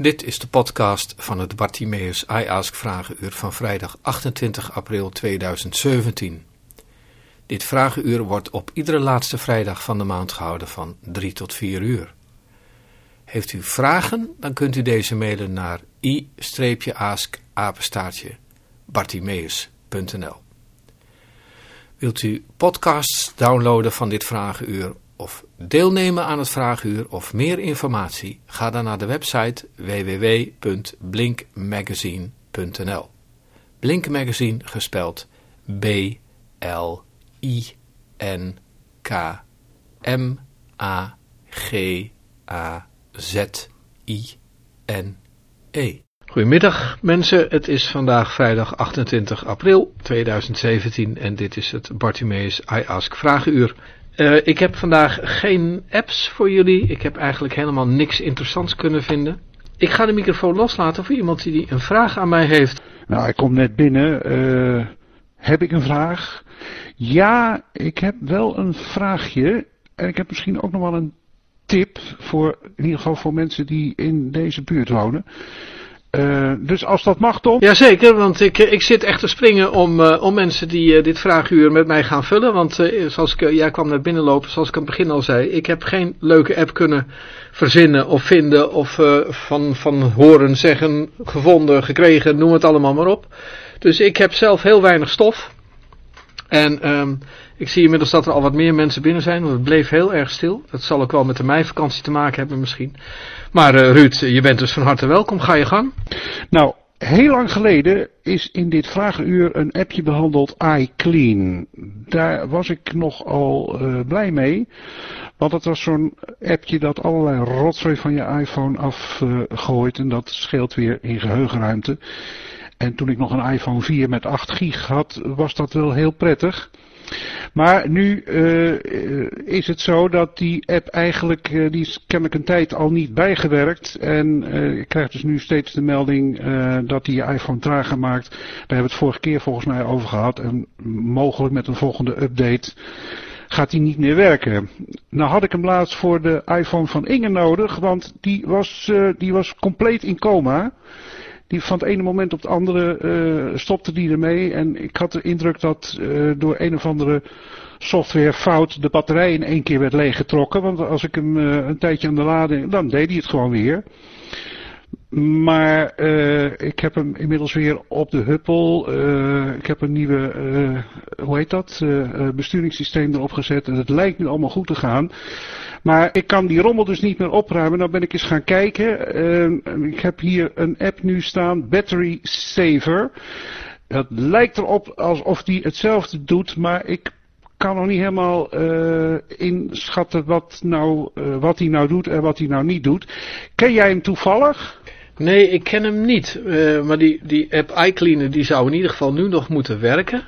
Dit is de podcast van het Bartimeus I Ask Vragenuur van vrijdag 28 april 2017. Dit vragenuur wordt op iedere laatste vrijdag van de maand gehouden van 3 tot 4 uur. Heeft u vragen, dan kunt u deze mailen naar i-ask bartimeus.nl Wilt u podcasts downloaden van dit vragenuur of deelnemen aan het vragenuur of meer informatie? Ga dan naar de website www.blinkmagazine.nl Blink Magazine gespeld B L I N K M A G A Z I N E Goedemiddag mensen, het is vandaag vrijdag 28 april 2017 en dit is het Bartimeus I Ask Vragenuur. Uh, ik heb vandaag geen apps voor jullie, ik heb eigenlijk helemaal niks interessants kunnen vinden. Ik ga de microfoon loslaten voor iemand die een vraag aan mij heeft. Nou, ik kom net binnen. Uh, heb ik een vraag? Ja, ik heb wel een vraagje. En ik heb misschien ook nog wel een tip voor, in ieder geval voor mensen die in deze buurt wonen. Uh, dus als dat mag, Tom? Jazeker, want ik, ik zit echt te springen om, uh, om mensen die dit vraaguur met mij gaan vullen. Want zoals ik, jij kwam naar binnenlopen, zoals ik aan het begin al zei. Ik heb geen leuke app kunnen verzinnen of vinden of van, van horen, zeggen, gevonden, gekregen, noem het allemaal maar op. Dus ik heb zelf heel weinig stof. En um, ik zie inmiddels dat er al wat meer mensen binnen zijn, want het bleef heel erg stil. Dat zal ook wel met de meivakantie te maken hebben misschien. Maar uh, Ruud, je bent dus van harte welkom. Ga je gang. Nou, heel lang geleden is in dit vragenuur een appje behandeld, iClean. Daar was ik nogal uh, blij mee. Want het was zo'n appje dat allerlei rotzooi van je iPhone afgooit. En dat scheelt weer in geheugenruimte. En toen ik nog een iPhone 4 met 8 gig had, was dat wel heel prettig. Maar nu uh, is het zo dat die app eigenlijk, uh, die is kennelijk een tijd al niet bijgewerkt. En uh, ik krijg dus nu steeds de melding dat die je iPhone trager maakt. Daar hebben we het vorige keer volgens mij over gehad. En mogelijk met een volgende update gaat die niet meer werken. Nou had ik hem laatst voor de iPhone van Inge nodig, want die was, die was compleet in coma. Die van het ene moment op het andere uh, stopte die ermee. En ik had de indruk dat uh, door een of andere softwarefout de batterij in één keer werd leeggetrokken. Want als ik hem uh, een tijdje aan de lading, dan deed hij het gewoon weer. Maar uh, ik heb hem inmiddels weer op de huppel. Uh, ik heb een nieuwe, uh, hoe heet dat, besturingssysteem erop gezet. En het lijkt nu allemaal goed te gaan. Maar ik kan die rommel dus niet meer opruimen. Nou ben ik eens gaan kijken. Ik heb hier een app nu staan, Battery Saver. Het lijkt erop alsof die hetzelfde doet, maar ik kan nog niet helemaal uh, inschatten wat, nou, uh, wat hij nou doet en wat hij nou niet doet. Ken jij hem toevallig? Nee, ik ken hem niet. Uh, maar die, die app iCleaner die zou in ieder geval nu nog moeten werken.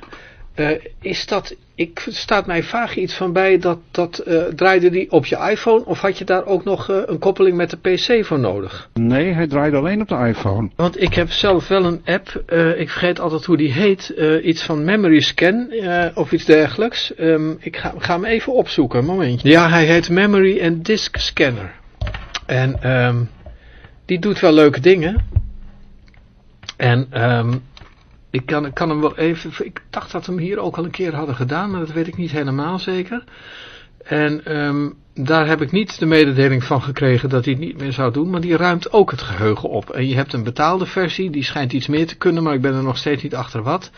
Is dat, ik staat mij vaag iets van bij dat, dat uh, draaide die op je iPhone of had je daar ook nog uh, een koppeling met de PC voor nodig? Nee, hij draaide alleen op de iPhone. Want ik heb zelf wel een app, ik vergeet altijd hoe die heet, iets van Memory Scan of iets dergelijks. Um, ik ga, ga hem even opzoeken, een momentje. Ja, hij heet Memory and Disk Scanner. En um, die doet wel leuke dingen. En um, ik kan, ik kan hem wel even, ik dacht dat we hem hier ook al een keer hadden gedaan, maar dat weet ik niet helemaal zeker. En um, daar heb ik niet de mededeling van gekregen dat hij het niet meer zou doen, maar die ruimt ook het geheugen op. En je hebt een betaalde versie, die schijnt iets meer te kunnen, maar ik ben er nog steeds niet achter wat.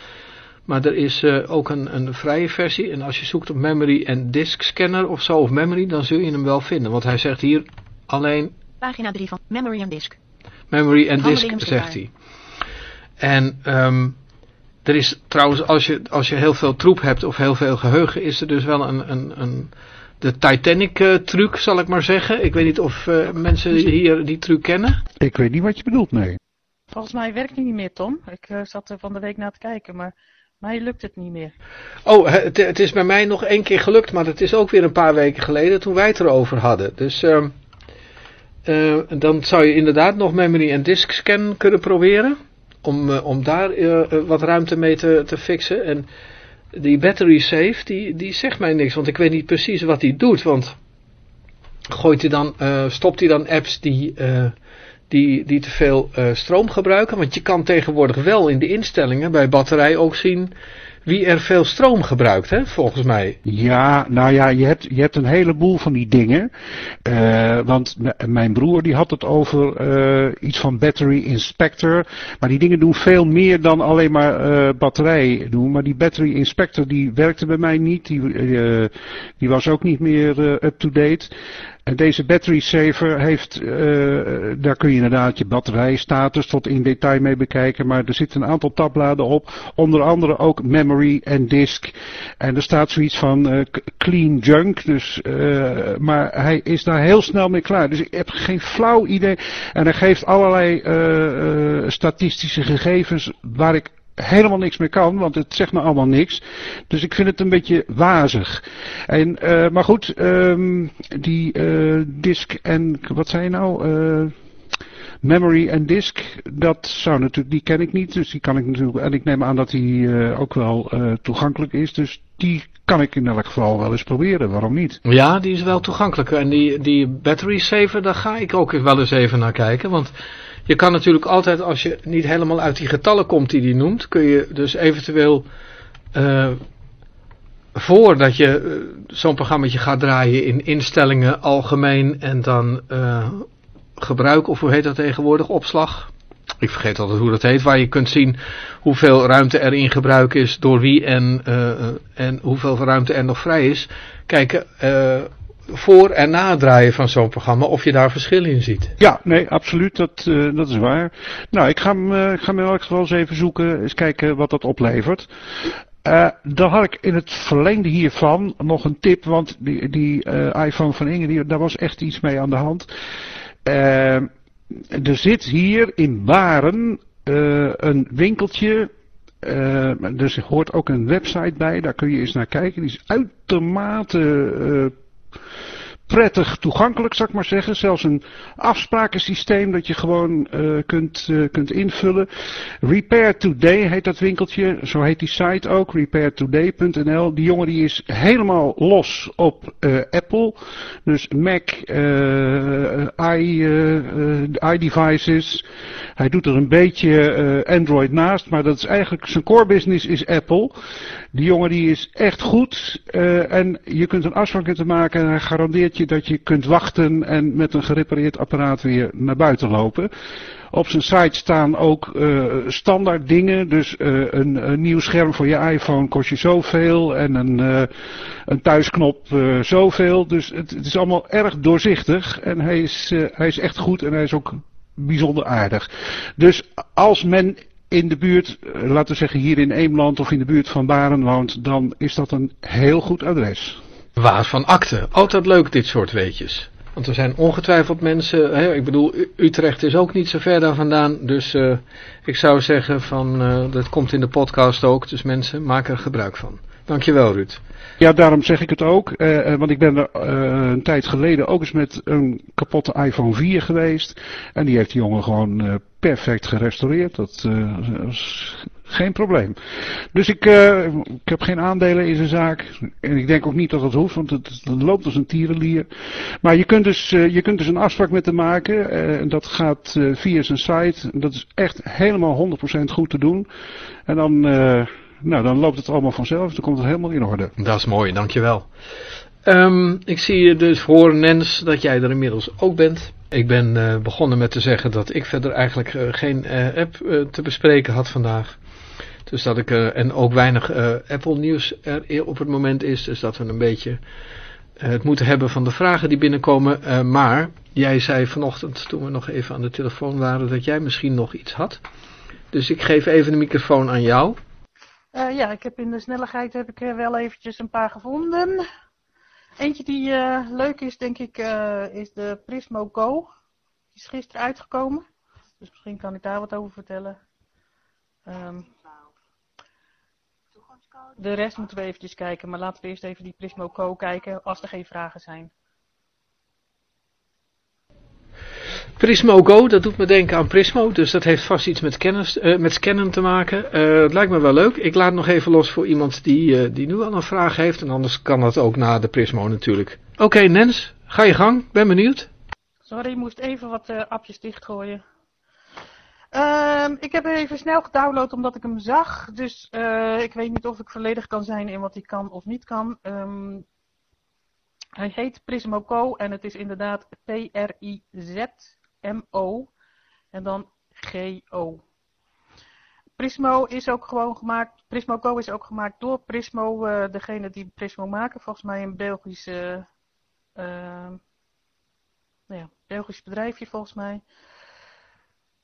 Maar er is uh, ook een, een vrije versie en als je zoekt op memory en disk scanner of zo, of memory, dan zul je hem wel vinden. Want hij zegt hier alleen... Pagina 3 van memory en disk. Memory en disk, zegt hij. En... Um, er is trouwens, als je, als je heel veel troep hebt of heel veel geheugen, is er dus wel een, een, een de Titanic uh, truc, zal ik maar zeggen. Ik weet niet of uh, mensen hier die truc kennen. Ik weet niet wat je bedoelt, nee. Volgens mij werkt hij niet meer, Tom. Ik uh, zat er van de week naar te kijken, maar mij lukt het niet meer. Oh, het, het, is bij mij nog één keer gelukt, maar het is ook weer een paar weken geleden toen wij het erover hadden. Dus ehm, dan zou je inderdaad nog memory en disk scan kunnen proberen om, uh, om daar uh, wat ruimte mee te, te fixen. En die battery save, die, die zegt mij niks, want ik weet niet precies wat hij doet. Want gooit hij dan, uh, stopt hij dan apps die, die, die te veel uh, stroom gebruiken. Want je kan tegenwoordig wel in de instellingen bij batterij ook zien wie er veel stroom gebruikt, hè, volgens mij. Ja, nou ja, je hebt, je hebt een heleboel van die dingen. Uh, want mijn broer die had het over uh, iets van battery inspector. Maar die dingen doen veel meer dan alleen maar uh, batterij doen. Maar die battery inspector die werkte bij mij niet. Die, die was ook niet meer up-to-date. Deze battery saver heeft, uh, daar kun je inderdaad je batterijstatus tot in detail mee bekijken. Maar er zitten een aantal tabbladen op. Onder andere ook memory en disk. En er staat zoiets van uh, clean junk. Dus, uh, maar hij is daar heel snel mee klaar. Dus ik heb geen flauw idee. En hij geeft allerlei statistische gegevens waar ik helemaal niks meer kan, want het zegt me allemaal niks. Dus ik vind het een beetje wazig. En, uh, maar goed, um, die uh, disk en, wat zei je nou? Uh, memory en disk, dat zou natuurlijk, die ken ik niet, dus die kan ik natuurlijk, en ik neem aan dat die ook wel toegankelijk is, dus die kan ik in elk geval wel eens proberen, waarom niet? Ja, die is wel toegankelijk en die, die battery saver, daar ga ik ook wel eens even naar kijken, want je kan natuurlijk altijd, als je niet helemaal uit die getallen komt die hij noemt, kun je dus eventueel uh, voordat je uh, zo'n programma gaat draaien in instellingen algemeen en dan uh, gebruik, of hoe heet dat tegenwoordig, opslag. Ik vergeet altijd hoe dat heet, waar je kunt zien hoeveel ruimte er in gebruik is, door wie en, en hoeveel ruimte er nog vrij is. Kijken voor- en nadraaien van zo'n programma, of je daar verschil in ziet. Ja, nee, absoluut, dat, uh, dat is waar. Nou, ik ga, hem, uh, ik ga hem in elk geval eens even zoeken, eens kijken wat dat oplevert. Uh, dan had ik in het verlengde hiervan nog een tip, want die, die iPhone van Inge, die, daar was echt iets mee aan de hand. er zit hier in Baren een winkeltje uh, er hoort ook een website bij, daar kun je eens naar kijken. Die is uitermate prettig toegankelijk, zou ik maar zeggen. Zelfs een afsprakensysteem dat je gewoon uh, kunt, uh, kunt invullen. Repair Today heet dat winkeltje, zo heet die site ook, repairtoday.nl. Die jongen die is helemaal los op uh, Apple. Dus Mac, iDevices. Hij doet er een beetje Android naast, maar dat is eigenlijk, zijn core business is Apple. Die jongen die is echt goed en je kunt een afspraak hem maken en hij garandeert je dat je kunt wachten en met een gerepareerd apparaat weer naar buiten lopen. Op zijn site staan ook uh, standaard dingen. Dus uh, een, nieuw scherm voor je iPhone kost je zoveel. En een, een thuisknop zoveel. Dus het, het, is allemaal erg doorzichtig. En hij is, hij is echt goed en hij is ook bijzonder aardig. Dus als men in de buurt, laten we zeggen hier in Eemland of in de buurt van Baren woont, dan is dat een heel goed adres. Waas van akte. Altijd leuk dit soort weetjes. Want er zijn ongetwijfeld mensen, hè, ik bedoel Utrecht is ook niet zo ver daar vandaan. Dus uh, ik zou zeggen van, uh, dat komt in de podcast ook. Dus mensen, maak er gebruik van. Dankjewel Ruud. Ja, daarom zeg ik het ook. Uh, want ik ben er uh, een tijd geleden ook eens met een kapotte iPhone 4 geweest. En die heeft die jongen gewoon perfect gerestaureerd. Dat is geen probleem. Dus ik, ik heb geen aandelen in zijn zaak. En ik denk ook niet dat dat hoeft, want het, het loopt als een tierenlier. Maar je kunt dus, je kunt dus een afspraak met hem maken. En dat gaat via zijn site. Dat is echt helemaal 100% goed te doen. En dan nou, dan loopt het allemaal vanzelf. Dan komt het helemaal in orde. Dat is mooi, dankjewel. Um, ik zie je dus voor Nens dat jij er inmiddels ook bent. Ik ben uh, begonnen met te zeggen dat ik verder eigenlijk uh, geen uh, app te bespreken had vandaag. Dus dat ik, en ook weinig Apple nieuws er op het moment is. Dus dat we een beetje het moeten hebben van de vragen die binnenkomen. maar jij zei vanochtend, toen we nog even aan de telefoon waren, dat jij misschien nog iets had. Dus ik geef even de microfoon aan jou. Uh, ja, ik heb in de snelheid heb ik er wel eventjes een paar gevonden. Eentje die uh, leuk is, denk ik, is de Prismo Go. Die is gisteren uitgekomen. Dus misschien kan ik daar wat over vertellen. Um, de rest moeten we eventjes kijken, maar laten we eerst even die Prismo Go kijken als er geen vragen zijn. Prismo Go, dat doet me denken aan Prismo, dus dat heeft vast iets met, kennis, uh, met scannen te maken. Uh, het lijkt me wel leuk. Ik laat nog even los voor iemand die, uh, die nu al een vraag heeft en anders kan dat ook na de Prismo natuurlijk. Oké Nens, ga je gang, ben benieuwd. Sorry, ik moest even wat appjes dichtgooien. Um, ik heb even snel gedownload omdat ik hem zag. Dus ik weet niet of ik volledig kan zijn in wat hij kan of niet kan. Um, hij heet Prismo Co. En het is inderdaad P-R-I-Z-M-O. En dan G-O. Prismo is ook gewoon gemaakt. Prismo Co is ook gemaakt door Prismo, uh, degene die Prismo maken. Volgens mij een Belgische, uh, nou ja, Belgisch bedrijfje volgens mij.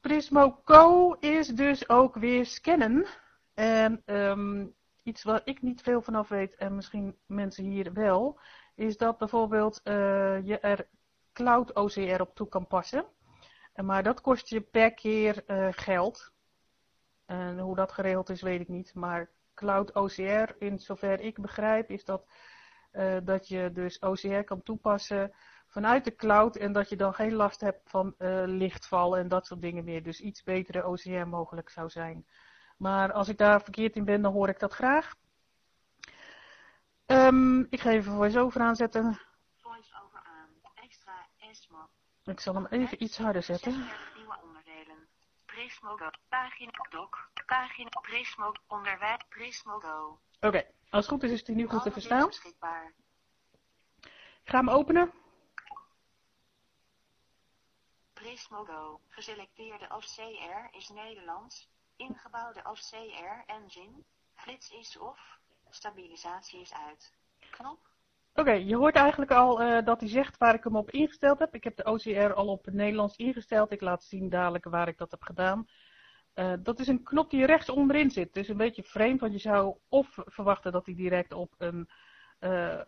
Prismo Co is dus ook weer scannen. En um, iets waar ik niet veel vanaf weet en misschien mensen hier wel, is dat bijvoorbeeld uh, je er Cloud OCR op toe kan passen. Maar dat kost je per keer uh, geld. En hoe dat geregeld is, weet ik niet. Maar Cloud OCR, in zover ik begrijp, is dat, uh, dat je dus OCR kan toepassen vanuit de cloud en dat je dan geen last hebt van uh, lichtval en dat soort dingen meer. Dus iets betere OCR mogelijk zou zijn. Maar als ik daar verkeerd in ben, dan hoor ik dat graag. Um, ik ga even voice-over aanzetten. Voice-over aan. Extra ESMO. Ik zal hem even iets harder zetten. nieuwe onderdelen. Prismo pagina doc, pagina Prismo onderwijs Prismo Go. Oké, okay. als het goed is is die nu goed te verstaan. Ik ga hem openen. Prismo Go, geselecteerde als CR is Nederlands, ingebouwde als CR engine, flits is off, stabilisatie is uit. Knop. Oké, okay, je hoort eigenlijk al uh, dat hij zegt waar ik hem op ingesteld heb. Ik heb de OCR al op het Nederlands ingesteld. Ik laat zien dadelijk waar ik dat heb gedaan. Uh, dat is een knop die rechts onderin zit. Het is een beetje vreemd, want je zou of verwachten dat hij direct op een, uh,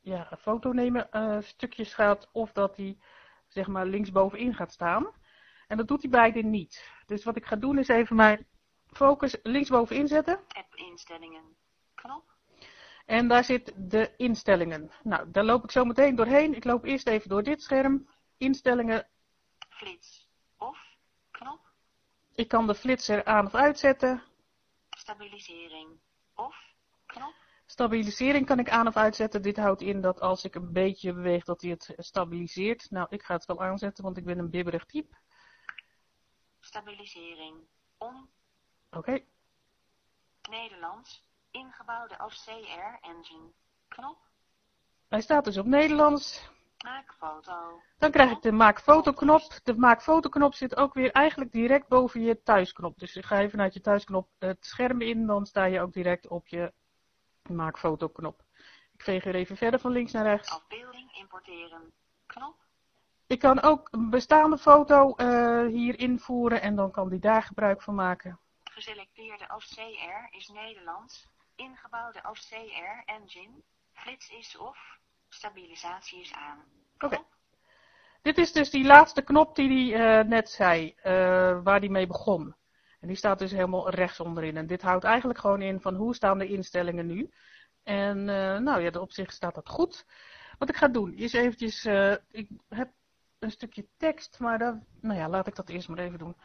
ja, een foto nemen stukjes gaat, of dat hij zeg maar linksbovenin gaat staan. En dat doet hij beide niet. Dus wat ik ga doen is even mijn focus linksbovenin zetten. App instellingen. En daar zit de instellingen. Nou, daar loop ik zo meteen doorheen. Ik loop eerst even door dit scherm. Instellingen. Flits. Of. Knop. Ik kan de flitser aan of uitzetten. Stabilisering. Of. Knop. Stabilisering kan ik aan of uitzetten. Dit houdt in dat als ik een beetje beweeg dat hij het stabiliseert. Nou, ik ga het wel aanzetten, want ik ben een bibberig type. Stabilisering. On. Oké. Okay. Nederlands. Ingebouwde als CR engine. Knop. Hij staat dus op Nederlands. Maak foto. Dan krijg ik de maak foto knop. De maak foto knop zit ook weer eigenlijk direct boven je thuisknop. Dus ga je vanuit je thuisknop het scherm in, dan sta je ook direct op je maak foto knop. Ik veeg weer even verder van links naar rechts. Afbeelding importeren. Knop. Ik kan ook een bestaande foto uh, hier invoeren en dan kan die daar gebruik van maken. Geselecteerde als CR is Nederlands. Ingebouwde als CR engine. Flits is off. Stabilisatie is aan. Oké. Okay. Dit is dus die laatste knop die hij uh, net zei, uh, waar hij mee begon. En die staat dus helemaal rechts onderin. En dit houdt eigenlijk gewoon in van hoe staan de instellingen nu. En uh, nou ja, op zich staat dat goed. Wat ik ga doen is eventjes, ik heb een stukje tekst, maar dan, nou ja, laat ik dat eerst maar even doen.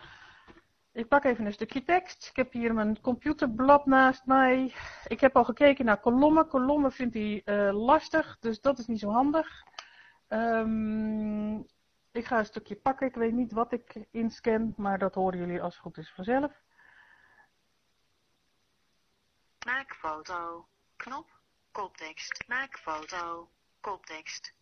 Ik pak even een stukje tekst. Ik heb hier mijn computerblad naast mij. Ik heb al gekeken naar kolommen. Kolommen vindt hij uh, lastig, dus dat is niet zo handig. Um, ik ga een stukje pakken. Ik weet niet wat ik inscan, maar dat horen jullie als het goed is vanzelf. Maak foto. Knop. Koptekst. Maak foto. Koptekst.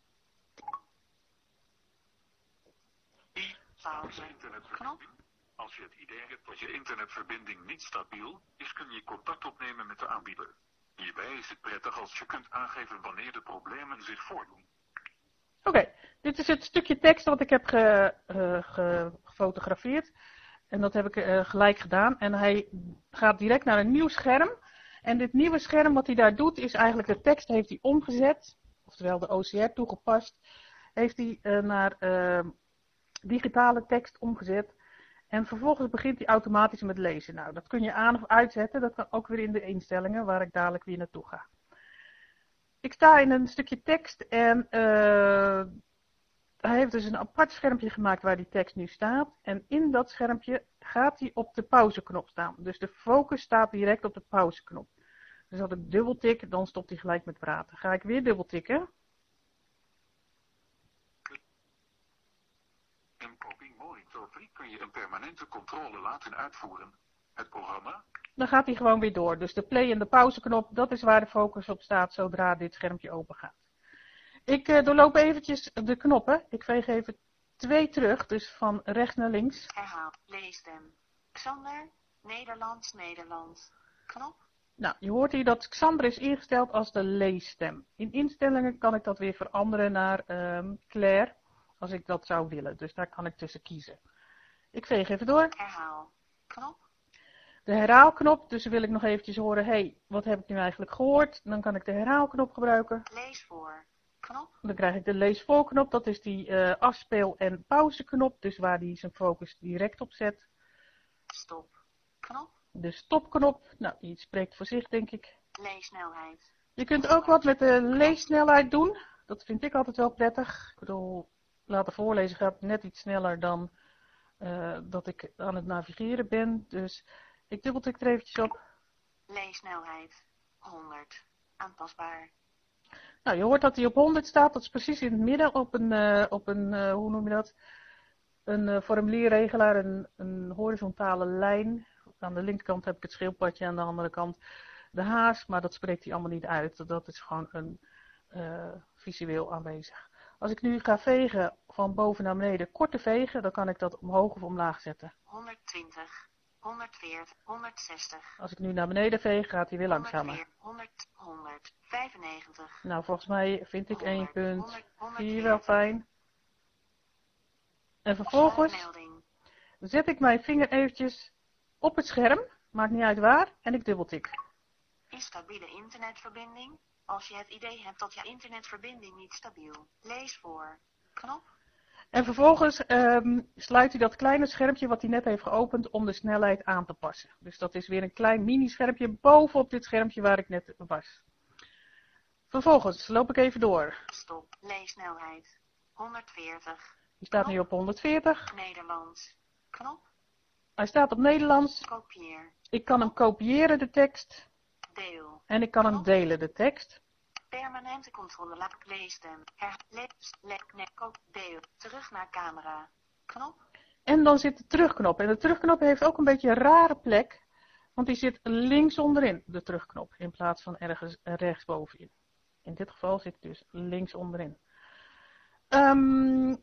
Pauze. Knop. Als je het idee hebt dat je internetverbinding niet stabiel is, kun je contact opnemen met de aanbieder. Hierbij is het prettig als je kunt aangeven wanneer de problemen zich voordoen. Oké, dit is het stukje tekst wat ik heb ge, gefotografeerd. En dat heb ik uh, gelijk gedaan. En hij gaat direct naar een nieuw scherm. En dit nieuwe scherm wat hij daar doet is eigenlijk de tekst heeft hij omgezet. Oftewel de OCR toegepast. Heeft hij uh, naar digitale tekst omgezet. En vervolgens begint hij automatisch met lezen. Nou, dat kun je aan of uitzetten. Dat kan ook weer in de instellingen waar ik dadelijk weer naartoe ga. Ik sta in een stukje tekst en uh, hij heeft dus een apart schermpje gemaakt waar die tekst nu staat. En in dat schermpje gaat hij op de pauzeknop staan. Dus de focus staat direct op de pauzeknop. Dus als ik dubbel tik, dan stopt hij gelijk met praten. Ga ik weer dubbel tikken. Kun je een permanente controle laten uitvoeren. Het programma, Dan gaat hij gewoon weer door. Dus de play en de pauzeknop, dat is waar de focus op staat zodra dit schermpje open gaat. Ik eh, doorloop eventjes de knoppen. Ik veeg even twee terug, dus van rechts naar links. Herhaal. Leestem. Xander. Nederlands, Nederland. Knop. Nou, je hoort hier dat Xander is ingesteld als de leesstem. In instellingen kan ik dat weer veranderen naar ehm, Claire, als ik dat zou willen. Dus daar kan ik tussen kiezen. Ik veeg even door. Herhaal. Knop. De herhaalknop, dus wil ik nog eventjes horen, hey, wat heb ik nu eigenlijk gehoord? Dan kan ik de herhaalknop gebruiken. Lees voor. Knop. Dan krijg ik de leesvoorknop, dat is die eh, afspeel- en pauzeknop, dus waar hij zijn focus direct op zet. Stop. Knop. De stopknop, nou, die spreekt voor zich, denk ik. Leesnelheid. Je kunt ook wat met de leessnelheid doen. Dat vind ik altijd wel prettig. Ik bedoel, laten voorlezen gaat net iets sneller dan eh, dat ik aan het navigeren ben. Dus ik dubbeltik er eventjes op. Leesnelheid. 100. Aanpasbaar. Nou, je hoort dat hij op 100 staat. Dat is precies in het midden op een, eh, op een eh, hoe noem je dat? Een formulierregelaar, een, een horizontale lijn. Aan de linkerkant heb ik het schildpadje, aan de andere kant de haas. Maar dat spreekt hij allemaal niet uit. Dat is gewoon een visueel aanwezig. Als ik nu ga vegen van boven naar beneden, korte vegen, dan kan ik dat omhoog of omlaag zetten. 120. 140. 160. Als ik nu naar beneden veeg, gaat hij weer langzamer. 100. 100. 195. Nou, volgens mij vind ik 100, 1.4 wel fijn. En vervolgens zet ik mijn vinger eventjes op het scherm, maakt niet uit waar, en ik dubbeltik. Instabiele internetverbinding. Als je het idee hebt dat je internetverbinding niet stabiel. Lees voor. Knop. En vervolgens ehm, sluit hij dat kleine schermpje wat hij net heeft geopend om de snelheid aan te passen. Dus dat is weer een klein mini-schermpje bovenop dit schermpje waar ik net was. Vervolgens loop ik even door. Stop. Leesnelheid. 140. Die staat nu op 140. Nederlands. Knop. Hij staat op Nederlands. Kopieer. Ik kan hem kopiëren, de tekst. Deel. En ik kan hem delen, de tekst. Permanente controle. Laat leestem. Her. Lees. Le. Ne. Koop. Deel. Terug naar camera. Knop. En dan zit de terugknop. En de terugknop heeft ook een beetje een rare plek. Want die zit links onderin, de terugknop. In plaats van ergens rechtsbovenin. In dit geval zit hij dus links onderin. Ehm,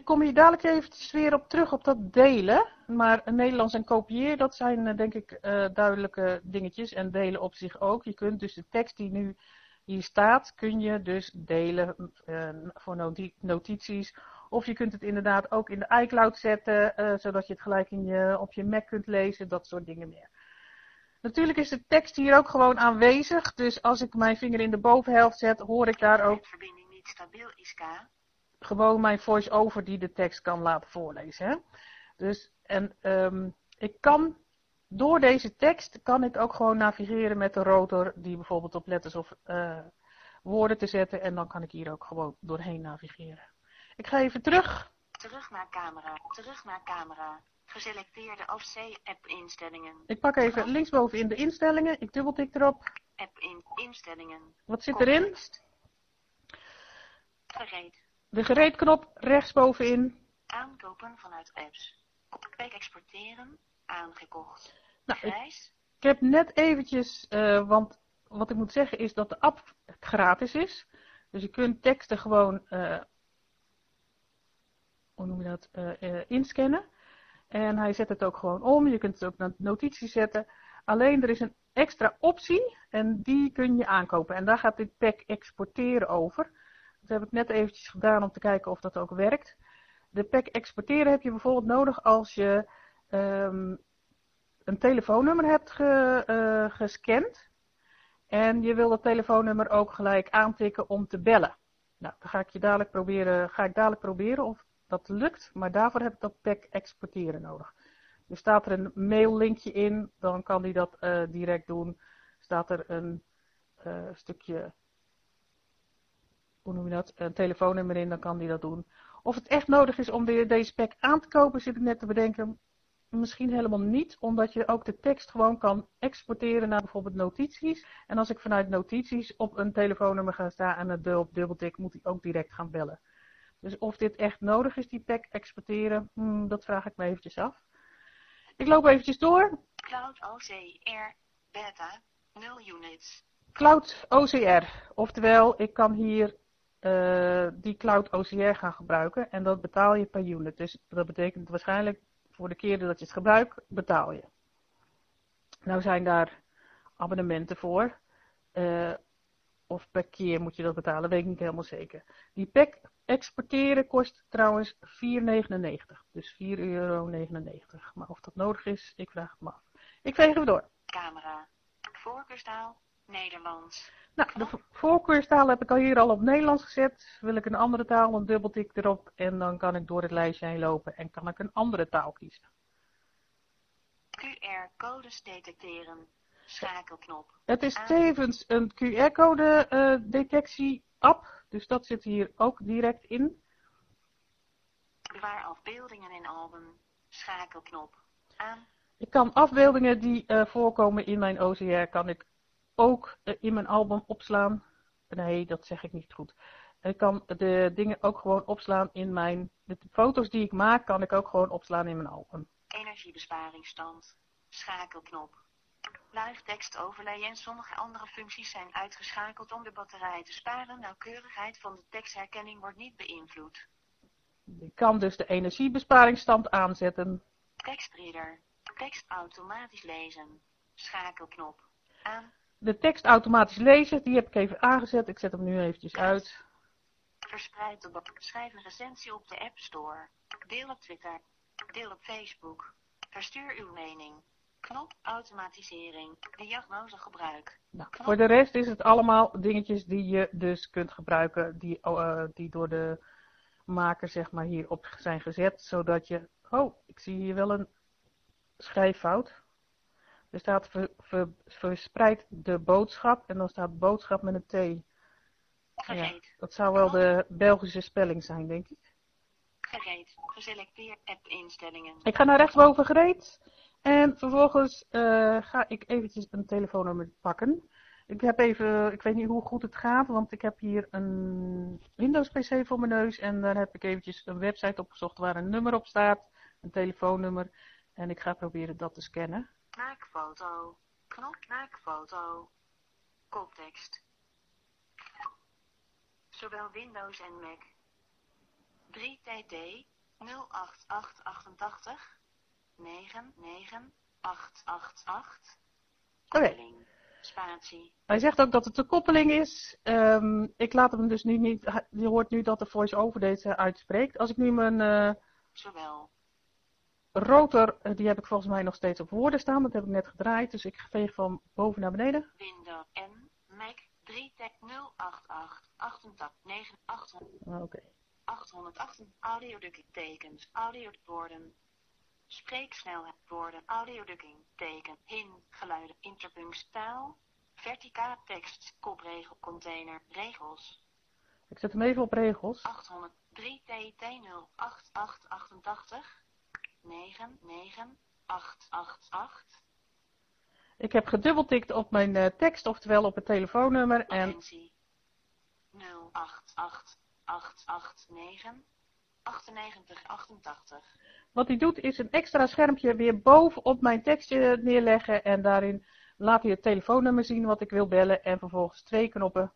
ik kom hier dadelijk eventjes weer op terug op dat delen. Maar Nederlands en kopieer, dat zijn eh, denk ik eh, duidelijke dingetjes. En delen op zich ook. Je kunt dus de tekst die nu hier staat, kun je dus delen eh, voor noti- notities. Of je kunt het inderdaad ook in de iCloud zetten, zodat je het gelijk in je, op je Mac kunt lezen, dat soort dingen meer. Natuurlijk is de tekst hier ook gewoon aanwezig, dus als ik mijn vinger in de bovenhelft zet, hoor ik daar ook Internetverbinding niet stabiel is. Gewoon mijn voice-over die de tekst kan laten voorlezen. Hè? Dus, en ehm, ik kan, door deze tekst, kan ik ook gewoon navigeren met de rotor die bijvoorbeeld op letters of eh, woorden te zetten. En dan kan ik hier ook gewoon doorheen navigeren. Ik ga even terug. Terug naar camera. Terug naar camera. Geselecteerde of C-app instellingen. Ik pak even linksboven in de instellingen. Ik dubbeltik erop. App in instellingen. Wat zit erin? Gereed. De gereedknop rechtsbovenin. Aankopen vanuit apps. Kijk exporteren. Aangekocht. Nou, ik, heb net eventjes, eh, want wat ik moet zeggen is dat de app gratis is. Dus je kunt teksten gewoon, eh, hoe noem je dat, eh, inscannen. En hij zet het ook gewoon om. Je kunt het ook naar notities zetten. Alleen er is een extra optie en die kun je aankopen. En daar gaat dit pack exporteren over. Heb ik net eventjes gedaan om te kijken of dat ook werkt. De pack exporteren heb je bijvoorbeeld nodig als je ehm, een telefoonnummer hebt ge, eh, gescand. En je wil dat telefoonnummer ook gelijk aantikken om te bellen. Nou, dan ga ik, je dadelijk proberen, ga ik dadelijk proberen of dat lukt. Maar daarvoor heb ik dat pack exporteren nodig. Er staat er een maillinkje in, dan kan die dat eh, direct doen. Staat er een eh, stukje, hoe noem je dat, een telefoonnummer in, dan kan die dat doen. Of het echt nodig is om weer deze pack aan te kopen, zit ik net te bedenken. Misschien helemaal niet, omdat je ook de tekst gewoon kan exporteren naar bijvoorbeeld notities. En als ik vanuit notities op een telefoonnummer ga staan en het dubbel, dubbeltik, moet hij ook direct gaan bellen. Dus of dit echt nodig is, die pack exporteren, hmm, dat vraag ik me eventjes af. Ik loop eventjes door. Cloud OCR Beta 0 units. Cloud OCR. Oftewel, ik kan hier uh, die Cloud OCR gaan gebruiken en dat betaal je per unit. Dus dat betekent waarschijnlijk voor de keren dat je het gebruikt, betaal je. Nou zijn daar abonnementen voor. Uh, of per keer moet je dat betalen, weet ik niet helemaal zeker. Die pack exporteren kost trouwens 4,99. Dus 4,99 euro. Maar of dat nodig is, ik vraag het me af. Ik veeg even door. Camera. Voorkeurstaal. Nederlands. Nou, de voorkeurstaal heb ik al hier al op Nederlands gezet. Wil ik een andere taal, dan dubbeltik erop en dan kan ik door het lijstje heen lopen en kan ik een andere taal kiezen. QR-codes detecteren. Schakelknop. Het is tevens een QR-code uh, detectie app, dus dat zit hier ook direct in. Bewaar afbeeldingen in album. Schakelknop. Aan. Ik kan afbeeldingen die uh, voorkomen in mijn OCR, kan ik ook uh, in mijn album opslaan. Nee, dat zeg ik niet goed. Ik kan de dingen ook gewoon opslaan in mijn... De foto's die ik maak, kan ik ook gewoon opslaan in mijn album. Energiebesparingsstand. Schakelknop. Live tekst overlay en sommige andere functies zijn uitgeschakeld om de batterij te sparen. Nauwkeurigheid van de tekstherkenning wordt niet beïnvloed. Ik kan dus de energiebesparingsstand aanzetten. Tekstreader. Tekst automatisch lezen. Schakelknop. Aan. De tekst automatisch lezen, die heb ik even aangezet. Ik zet hem nu eventjes uit. Verspreid de Schrijf een recensie op de App Store. Deel op Twitter. Deel op Facebook. Verstuur uw mening. Knop automatisering. Diagnosegebruik. Nou, voor de rest is het allemaal dingetjes die je dus kunt gebruiken. Die, uh, die door de maker zeg maar hierop zijn gezet. Zodat je... Oh, ik zie hier wel een schrijffout. Er staat ver, ver, verspreid de boodschap. En dan staat boodschap met een T. Ja, dat zou wel de Belgische spelling zijn, denk ik. Gereed. Geselecteerd app instellingen. Ik ga naar rechtsboven gereed. En vervolgens uh, ga ik eventjes een telefoonnummer pakken. Ik heb even, ik weet niet hoe goed het gaat, want ik heb hier een Windows PC voor mijn neus. En daar heb ik eventjes een website opgezocht waar een nummer op staat. Een telefoonnummer. En ik ga proberen dat te scannen. Maak foto. Knop maak foto. Koptekst. Zowel Windows en Mac. 3TT 08888 99888. Koppeling. Okay. Spatie. Hij zegt ook dat het een koppeling is. Um, ik laat hem dus nu niet. Je hoort nu dat de voice-over deze uitspreekt. Als ik nu mijn. Uh, Zowel. Rotor, uh, die heb ik volgens mij nog steeds op woorden staan. Dat heb ik net gedraaid. Dus ik veeg van boven naar beneden. Windows N, Mac 3 088 88 98. Oké. Okay. 808 tekens, audiowoorden, Spreeksnelheid, woorden, audiodukking, teken, hin, geluiden, interpunctaal, verticaal tekst, kopregel, container, regels. Ik zet hem even op regels. 803 TT0 8888 99888. Ik heb gedubbeltikt op mijn uh, tekst, oftewel op het telefoonnummer. En... 088889 9888. Wat hij doet is een extra schermpje weer bovenop mijn tekstje neerleggen en daarin laat hij het telefoonnummer zien wat ik wil bellen en vervolgens twee knoppen.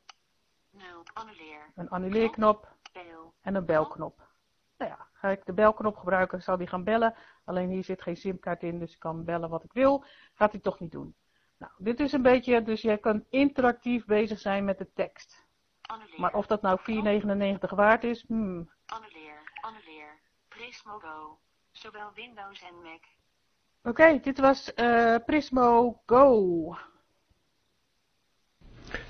No, annuleer. Een annuleerknop Bel. en een belknop. Nou ja, ga ik de belknop gebruiken, zal hij gaan bellen. Alleen hier zit geen simkaart in, dus ik kan bellen wat ik wil. Gaat hij toch niet doen. Nou, dit is een beetje, dus jij kan interactief bezig zijn met de tekst. Annuleer. Maar of dat nou 4,99 waard is, hmm. Annuleer, annuleer. Prismo Go. Zowel Windows en Mac. Oké, okay, dit was uh, Prismo Go.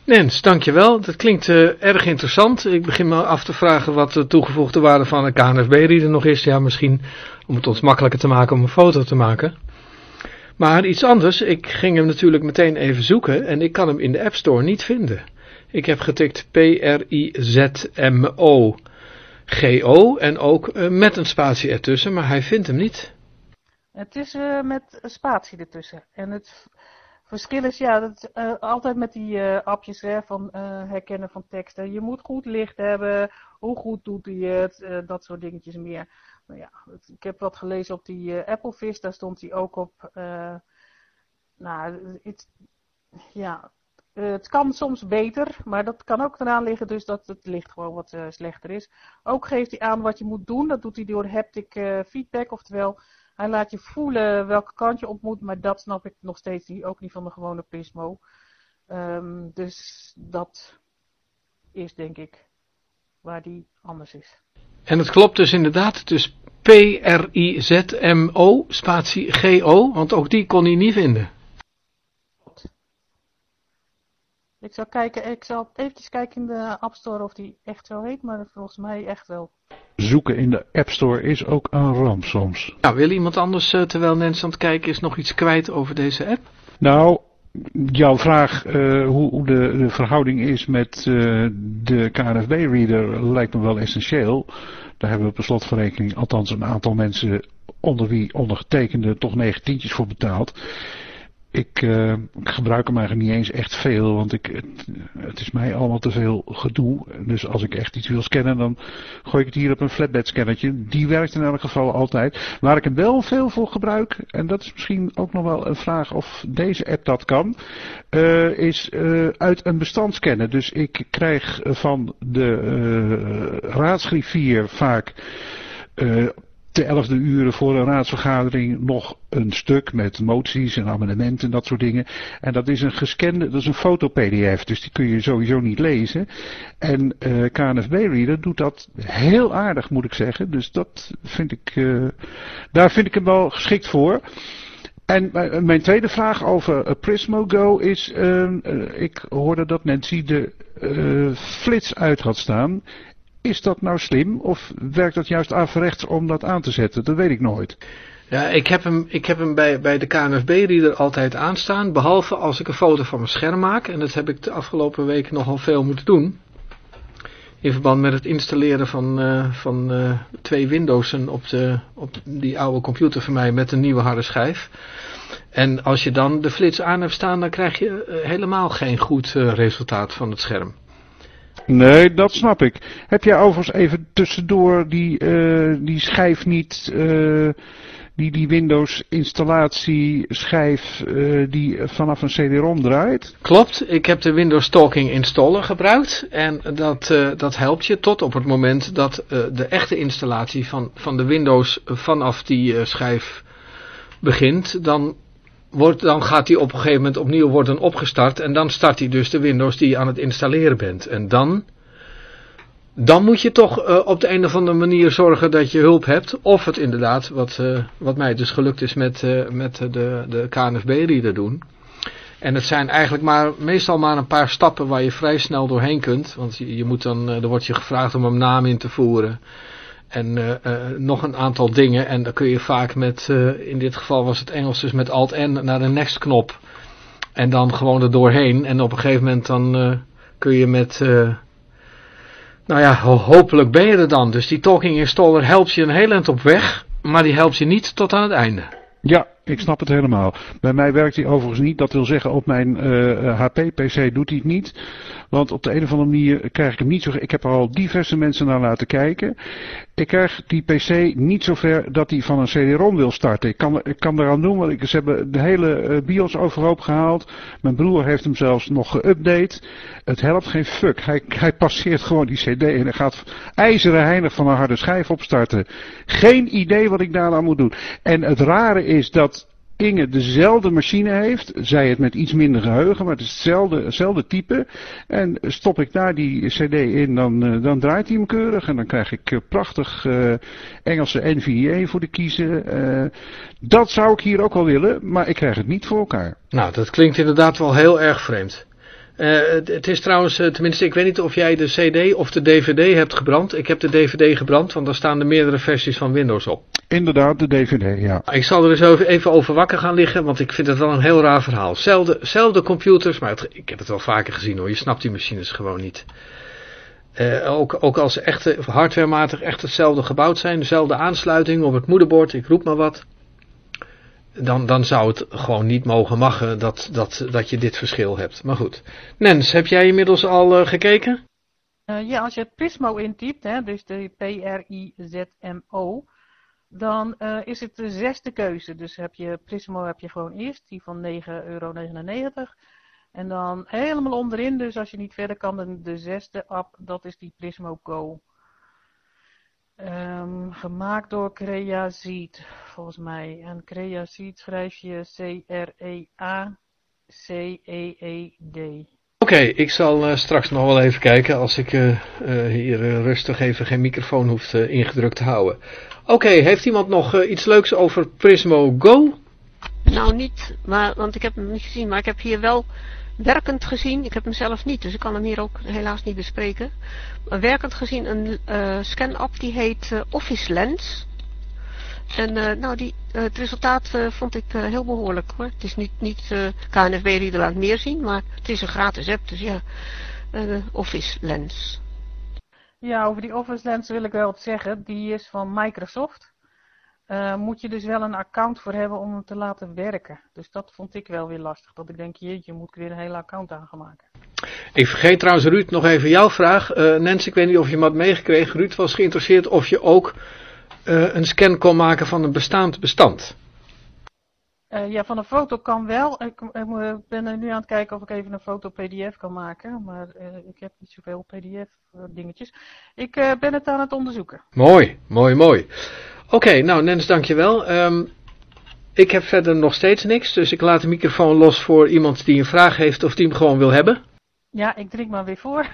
Nens, dankjewel. Dat klinkt uh, erg interessant. Ik begin me af te vragen wat de toegevoegde waarde van een KNFB-reader nog is. Ja, misschien om het ons makkelijker te maken om een foto te maken. Maar iets anders, ik ging hem natuurlijk meteen even zoeken en ik kan hem in de App Store niet vinden. Ik heb getikt P-R-I-Z-M-O. G-O en ook uh, met een spatie ertussen, maar hij vindt hem niet. Het is uh, met een spatie ertussen. En het, Verschil is ja, dat, uh, altijd met die uh, appjes hè, van uh, herkennen van teksten. Je moet goed licht hebben, hoe goed doet hij het, dat soort dingetjes meer. Nou ja, ik heb wat gelezen op die Applevis, daar stond hij ook op. nou, het, ja, het kan soms beter, maar dat kan ook eraan liggen dus dat het licht gewoon wat slechter is. Ook geeft hij aan wat je moet doen, dat doet hij door haptic feedback, oftewel hij laat je voelen welke kant je op moet, maar dat snap ik nog steeds niet, ook niet van de gewone Prismo. Um, dus dat is denk ik waar die anders is. En het klopt dus inderdaad, dus P-R-I-Z-M-O, spatie G-O, want ook die kon hij niet vinden. Ik zal kijken, ik zal eventjes kijken in de App Store of die echt zo heet, maar volgens mij echt wel zoeken in de App Store is ook een ramp soms. Nou, wil iemand anders, uh, terwijl mensen aan het kijken is, nog iets kwijt over deze app? Nou, jouw vraag uh, hoe, de, de, verhouding is met uh, de KNFB-reader lijkt me wel essentieel. Daar hebben we per slotverrekening althans een aantal mensen onder wie ondergetekende toch negatiefjes voor betaald. Ik, uh, ik, gebruik hem eigenlijk niet eens echt veel, want ik, het, is mij allemaal te veel gedoe. Dus als ik echt iets wil scannen, dan gooi ik het hier op een flatbed scannertje. Die werkt in elk geval altijd. Waar ik hem wel veel voor gebruik, en dat is misschien ook nog wel een vraag of deze app dat kan, uh, is uh, uit een bestand scannen. Dus ik krijg van de raadsgriffier vaak de elfde uren voor een raadsvergadering nog een stuk met moties en amendementen en dat soort dingen. En dat is een gescande, dat is een foto-pdf, dus die kun je sowieso niet lezen. En uh, KNFB-reader doet dat heel aardig, moet ik zeggen. Dus dat vind ik, uh, daar vind ik hem wel geschikt voor. En mijn tweede vraag over Prismo Go is, uh, ik hoorde dat Nancy de flits uit had staan. Is dat nou slim of werkt dat juist averechts om dat aan te zetten? Dat weet ik nooit. Ja, ik heb hem, ik heb hem bij, bij de KNFB-reader altijd aanstaan. Behalve als ik een foto van mijn scherm maak. En dat heb ik de afgelopen weken nogal veel moeten doen. In verband met het installeren van, uh, van uh, twee Windows'en op, de, op die oude computer van mij met een nieuwe harde schijf. En als je dan de flits aan hebt staan, dan krijg je uh, helemaal geen goed resultaat van het scherm. Nee, dat snap ik. Heb jij overigens even tussendoor die, uh, die schijf niet, uh, die, die Windows installatie schijf uh, die vanaf een CD-ROM draait? Klopt, ik heb de Windows Talking Installer gebruikt en dat, dat helpt je tot op het moment dat de echte installatie van, van de Windows vanaf die schijf begint. Dan wordt, dan gaat hij op een gegeven moment opnieuw worden opgestart. En dan start hij dus de Windows die je aan het installeren bent. En dan, dan moet je toch uh, op de een of andere manier zorgen dat je hulp hebt. Of het inderdaad, wat, uh, wat mij dus gelukt is met, uh, met de, de KNFB-reader doen. En het zijn eigenlijk maar, meestal maar een paar stappen waar je vrij snel doorheen kunt. Want je, je moet dan, er wordt je gevraagd om een naam in te voeren. En uh, uh, nog een aantal dingen. En dan kun je vaak met, uh, in dit geval was het Engels, dus met Alt-N naar de Next knop. En dan gewoon er doorheen. En op een gegeven moment dan kun je met, nou ja, hopelijk ben je er dan. Dus die Talking Installer helpt je een heel eind op weg. Maar die helpt je niet tot aan het einde. Ja, ik snap het helemaal. Bij mij werkt hij overigens niet. Dat wil zeggen, op mijn HP-PC doet hij het niet. Want op de een of andere manier krijg ik hem niet zo... Ik heb er al diverse mensen naar laten kijken. Ik krijg die PC niet zover dat hij van een CD-ROM wil starten. Ik kan, ik kan eraan doen, want ik, ze hebben de hele uh, BIOS overhoop gehaald. Mijn broer heeft hem zelfs nog geüpdate. Het helpt geen fuck. Hij, hij passeert gewoon die CD en hij gaat ijzeren heinig van een harde schijf opstarten. Geen idee wat ik daarna moet doen. En het rare is dat Inge dezelfde machine heeft, zij het met iets minder geheugen, maar het is hetzelfde, type. En stop ik daar die cd in, dan, uh, dan draait hij hem keurig. En dan krijg ik uh, prachtig uh, Engelse NVDA voor de kiezen. dat zou ik hier ook wel willen, maar ik krijg het niet voor elkaar. Nou, dat klinkt inderdaad wel heel erg vreemd. Uh, het, het, is trouwens, uh, tenminste ik weet niet of jij de cd of de dvd hebt gebrand. Ik heb de dvd gebrand, want daar staan de meerdere versies van Windows op. Inderdaad, de dvd, ja. Ik zal er eens even over wakker gaan liggen, want ik vind het wel een heel raar verhaal. Zelfde, zelfde computers, maar het, ik heb het wel vaker gezien hoor, je snapt die machines gewoon niet. Uh, ook, ook als ze hardwarematig echt hetzelfde gebouwd zijn, dezelfde aansluiting op het moederbord, ik roep maar wat. Dan, dan zou het gewoon niet mogen maggen dat, dat, dat je dit verschil hebt. Maar goed. Nens, heb jij inmiddels al eh, gekeken? Eh, ja, als je Prismo intypt, hè, dus de P-R-I-Z-M-O, dan eh, is het de zesde keuze. Dus heb je Prismo heb je gewoon eerst, die van 9,99 euro. En dan helemaal onderin, dus als je niet verder kan, dan de zesde app, dat is die Prismo Go. Ehm, gemaakt door Creaseed, volgens mij. En Creaseed schrijf je C-R-E-A-C-E-E-D. Oké, ik zal uh, straks nog wel even kijken als ik uh, uh, hier rustig even geen microfoon hoef ingedrukt te houden. Oké, heeft iemand nog iets leuks over Prismo Go? Nou niet, maar, want ik heb hem niet gezien, maar ik heb hier wel werkend gezien, ik heb hem zelf niet, dus ik kan hem hier ook helaas niet bespreken. Maar werkend gezien een uh, scan-app die heet uh, Office Lens. En uh, nou, die, het resultaat vond ik heel behoorlijk hoor. Het is niet, niet KNFB die laat meer zien, maar het is een gratis app, dus ja, Office Lens. Ja, over die Office Lens wil ik wel wat zeggen. Die is van Microsoft. Uh, moet je dus wel een account voor hebben om hem te laten werken. Dus dat vond ik wel weer lastig. Dat ik denk, jeetje, moet ik weer een hele account aangemaken. Ik vergeet trouwens Ruud nog even jouw vraag. Uh, Nens, ik weet niet of je hem had meegekregen. Ruud was geïnteresseerd of je ook uh, een scan kon maken van een bestaand bestand. ja, van een foto kan wel. Ik, ik, ben nu aan het kijken of ik even een foto pdf kan maken. Maar ik heb niet zoveel pdf dingetjes. Ik ben het aan het onderzoeken. Mooi, mooi, mooi. Oké, okay, nou Nens, dankjewel. Um, ik heb verder nog steeds niks, dus ik laat de microfoon los voor iemand die een vraag heeft of die hem gewoon wil hebben. Ja, ik drink maar weer voor.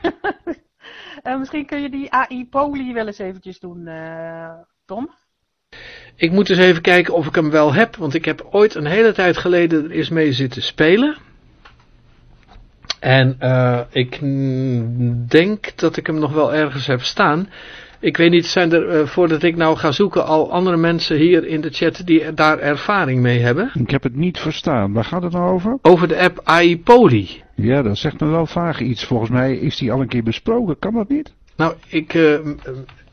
uh, misschien kun je die AI-poly wel eens eventjes doen, uh, Tom? Ik moet eens even kijken of ik hem wel heb, want ik heb ooit een hele tijd geleden er eens mee zitten spelen. En uh, ik denk dat ik hem nog wel ergens heb staan. Ik weet niet, zijn er, uh, voordat ik nou ga zoeken, al andere mensen hier in de chat die daar ervaring mee hebben? Ik heb het niet verstaan. Waar gaat het nou over? Over de app iPoli. Ja, dat zegt me wel vaag iets. Volgens mij is die al een keer besproken. Kan dat niet? Nou, ik, uh,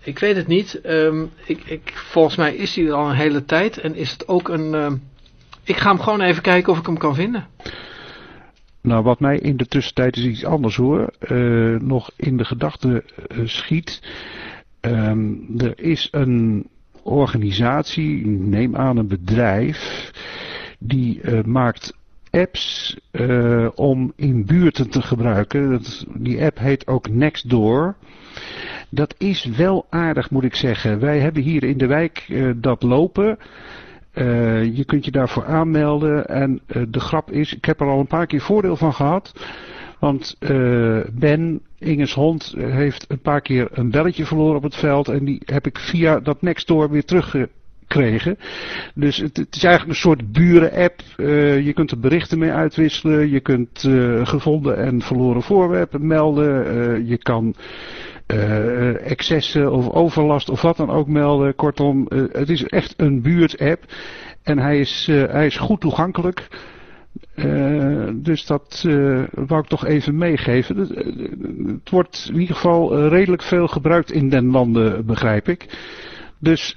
ik weet het niet. Um, ik, ik, volgens mij is die er al een hele tijd. En is het ook een... Uh, ik ga hem gewoon even kijken of ik hem kan vinden. Nou, wat mij in de tussentijd is iets anders hoor. Uh, nog in de gedachten schiet. Um, er is een organisatie, neem aan een bedrijf, die uh, maakt apps uh, om in buurten te gebruiken. Dat, die app heet ook Nextdoor. Dat is wel aardig moet ik zeggen. Wij hebben hier in de wijk uh, dat lopen. Je kunt je daarvoor aanmelden en de grap is, ik heb er al een paar keer voordeel van gehad. Want uh, Ben, Inges hond, heeft een paar keer een belletje verloren op het veld. En die heb ik via dat Nextdoor weer teruggekregen. Dus het, is eigenlijk een soort buren-app. Uh, je kunt er berichten mee uitwisselen. Je kunt gevonden en verloren voorwerpen melden. je kan excessen of overlast of wat dan ook melden. Kortom, het is echt een buurt-app. En hij is, hij is goed toegankelijk. Uh, dus dat uh, wou ik toch even meegeven. Het, het wordt in ieder geval redelijk veel gebruikt in den landen, begrijp ik. Dus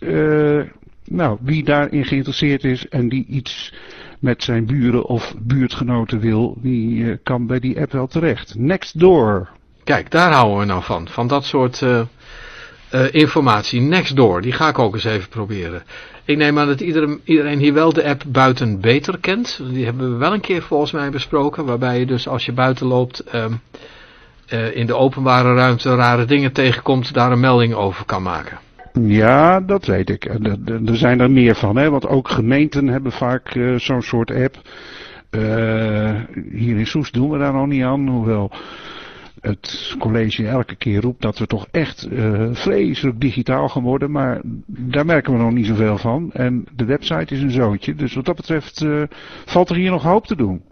nou, wie daarin geïnteresseerd is en die iets met zijn buren of buurtgenoten wil, die kan bij die app wel terecht. Next door. Kijk, daar houden we nou van. Van dat soort informatie. Next door, die ga ik ook eens even proberen. Ik neem aan dat iedereen, hier wel de app buiten beter kent. Die hebben we wel een keer volgens mij besproken. Waarbij je dus als je buiten loopt um, uh, in de openbare ruimte rare dingen tegenkomt. Daar een melding over kan maken. Ja, dat weet ik. Er zijn er meer van. Hè? Want ook gemeenten hebben vaak uh, zo'n soort app. Uh, hier in Soes doen we daar nog niet aan. Hoewel het college elke keer roept dat we toch echt uh, vreselijk digitaal gaan worden. Maar daar merken we nog niet zoveel van. En de website is een zootje. Dus wat dat betreft uh, valt er hier nog hoop te doen.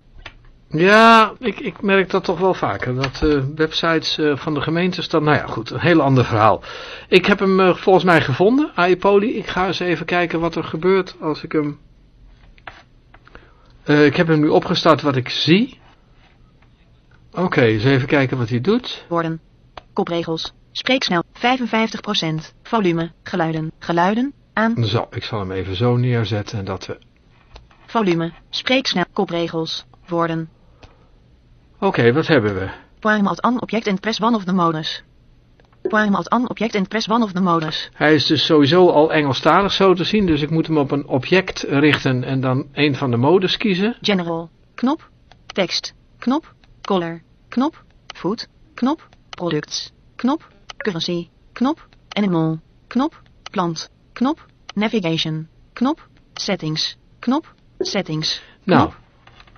Ja, ik, ik merk dat toch wel vaker. Dat uh, websites van de gemeentes dan, nou ja goed, een heel ander verhaal. Ik heb hem volgens mij gevonden, AIPoli. Ik ga eens even kijken wat er gebeurt als ik hem... ik heb hem nu opgestart wat ik zie. Oké, okay, eens even kijken wat hij doet. Woorden. Kopregels. Spreek snel. 55%. Volume. Geluiden. Geluiden. Aan. Zo, ik zal hem even zo neerzetten dat we Volume. Spreeksnel. Kopregels. Woorden. Oké, wat hebben we? Point alt an object and press one of the modus. Point alt an object and press one of the modus. Hij is dus sowieso al Engelstalig zo te zien, dus ik moet hem op een object richten en dan een van de modes kiezen. General. Knop. Tekst. Knop. Color. Knop. Food. Knop. Products. Knop. Currency. Knop. Animal. Knop. Plant. Knop. Navigation. Knop. Settings. Knop. Settings. Nou,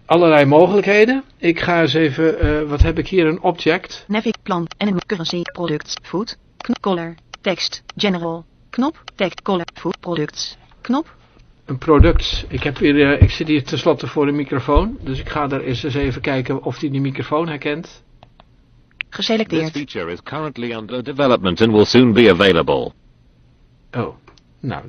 allerlei mogelijkheden. Ik ga eens even, eh, wat heb ik hier, een object. Navi. Plant. Animal. Currency. Products. Food. Knop. Color. Tekst. General. Knop. Tekst. Color. Food. Products. Knop. Een product. Ik, heb hier, eh, ik zit hier tenslotte voor de microfoon, dus ik ga daar eens eens even kijken of hij die microfoon herkent. This Geselecteerd. feature is currently under development and will soon be available. Oh, nou.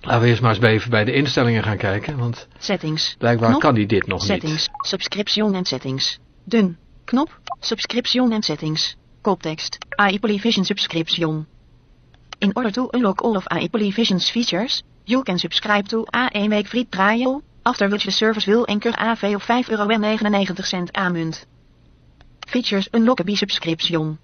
Laten we eerst maar eens bij- even bij de instellingen gaan kijken, want Settings. blijkbaar Knop. kan hij dit nog Settings. Subscription en settings. Dun. Knop. Subscription en settings. Koptekst. AI Polyvision subscription. In order to unlock all of AI Polyvision's features, you can subscribe to a 1 week free trial, after which the service will incur AV of 5,99 euro aanmunt. Features unlocken by subscription.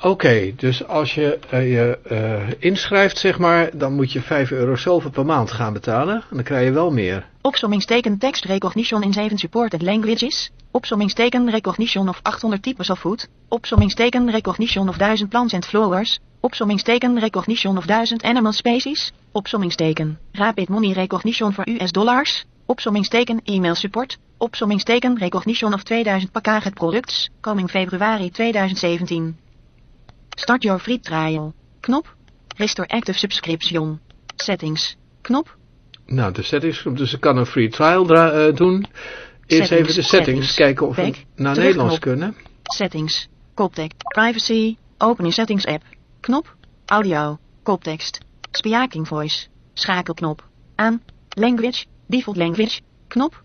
Oké, dus als je eh, je eh, inschrijft, zeg maar, dan moet je 5 euro zoveel per maand gaan betalen. En dan krijg je wel meer. Opsommingsteken tekst recognition in 7 supported languages. Opsommingsteken recognition of 800 types of food. Opsommingsteken recognition of 1000 plants and flowers. Opsommingsteken recognition of 1000 animal species. Opsommingsteken rapid money recognition voor US dollars. Opsommingsteken e-mail support. Opsommingsteken recognition of 2000 packaged products. Coming februari 2017. Start your free trial. Knop. Restore active subscription. Settings. Knop. Nou, de settings, dus ik kan een free trial eh, doen. Eerst Settings, even de settings, settings. kijken of we Back, naar terugknop. Nederlands kunnen. Settings. Koptekst. Privacy. Open in settings app. Knop. Audio. Koptekst. Speaking voice. Schakelknop. Aan. Language. Default language. Knop.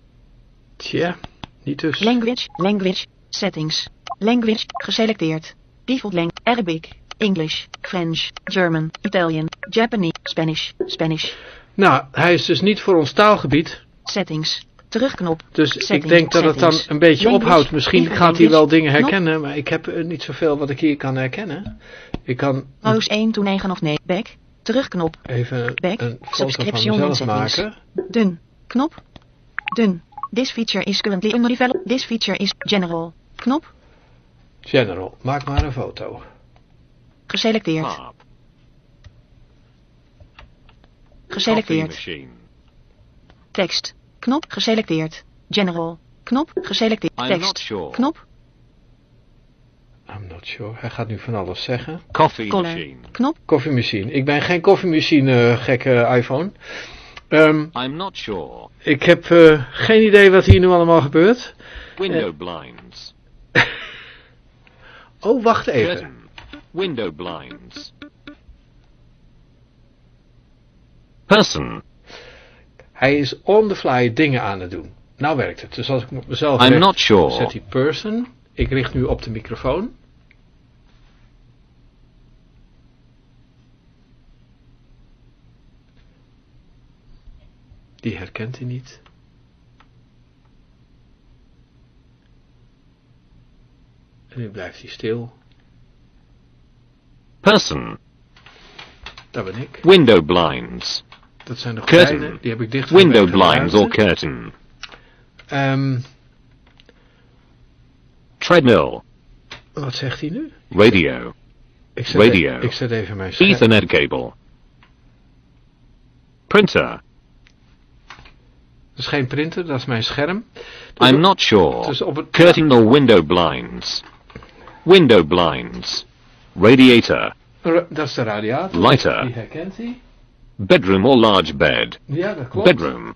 Tja, niet dus. Language. Language. Settings. Language. Geselecteerd. Default lang. Arabic. English. French. German. Italian. Japanese. Spanish. Spanish. Nou, hij is dus niet voor ons taalgebied. Settings. Terugknop. Dus ik denk dat het dan een beetje Language, ophoudt. Misschien default gaat hij wel language, dingen knop. herkennen, maar ik heb eh, niet zoveel wat ik hier kan herkennen. Ik kan Roos 1 to 9 of nee. Back. Terugknop. even Back. een foto van Subscription mezelf maken. Dun. Knop. Dun. This feature is currently under development. This feature is general. Knop. General, maak maar een foto. Geselecteerd. Coffee Geselecteerd. Tekst. Knop. Geselecteerd. General. Knop. Geselecteerd. Tekst. sure. Knop. I'm not sure. Hij gaat nu van alles zeggen. Coffee Color. machine. Knop. Koffiemachine. Ik ben geen koffiemachine eh, gekke iPhone. Ehm, I'm not sure. ik heb eh, geen idee wat hier nu allemaal gebeurt. Window blinds. Oh, wacht even. Curtain. Window blinds. Person. Hij is on the fly dingen aan het doen. Nou werkt het. Dus als ik mezelf I'm not sure. zet hij person. Ik richt nu op de microfoon. Die herkent hij niet. En nu blijft hij stil. Person. Dat ben ik. Window blinds. Dat zijn de Curtain. gordijnen. Die heb ik dicht Window blinds or curtain. Ehm, Treadmill. wat zegt hij nu? Radio. Ik zet, Radio. ik zet even mijn scherm. Ethernet cable. Printer. Dat is geen printer, dat is mijn scherm. Dus I'm not sure. Dus op het, Curtain or window blinds. Window blinds. Radiator. Ra- Dat is de radiator. Lighter. Die herkent hij. Bedroom or large bed. Ja, dat klopt. Bedroom.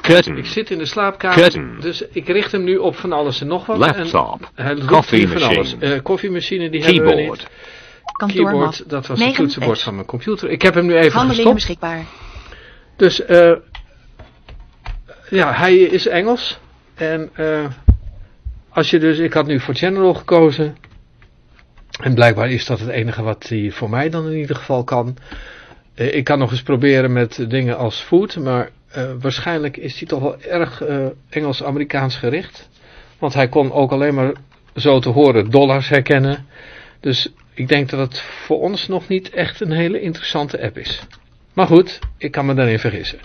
Curtain. Ik zit in de slaapkamer. Curtain. Dus ik richt hem nu op van alles en nog wat. Laptop. En hij roept Coffee nu van machine. alles. Eh, koffiemachine, die hebben we Keyboard. niet. Keyboard, dat was het 9 toetsenbord van mijn computer. Ik heb hem nu even Handelingen gestopt. beschikbaar. Dus, eh ja, hij is Engels. En eh als je dus, ik had nu voor General gekozen. En blijkbaar is dat het enige wat hij voor mij dan in ieder geval kan. Eh, ik kan nog eens proberen met dingen als food, maar eh, waarschijnlijk is hij toch wel erg eh, Engels-Amerikaans gericht. Want hij kon ook alleen maar zo te horen dollars herkennen. Dus ik denk dat het voor ons nog niet echt een hele interessante app is. Maar goed, ik kan me daarin vergissen.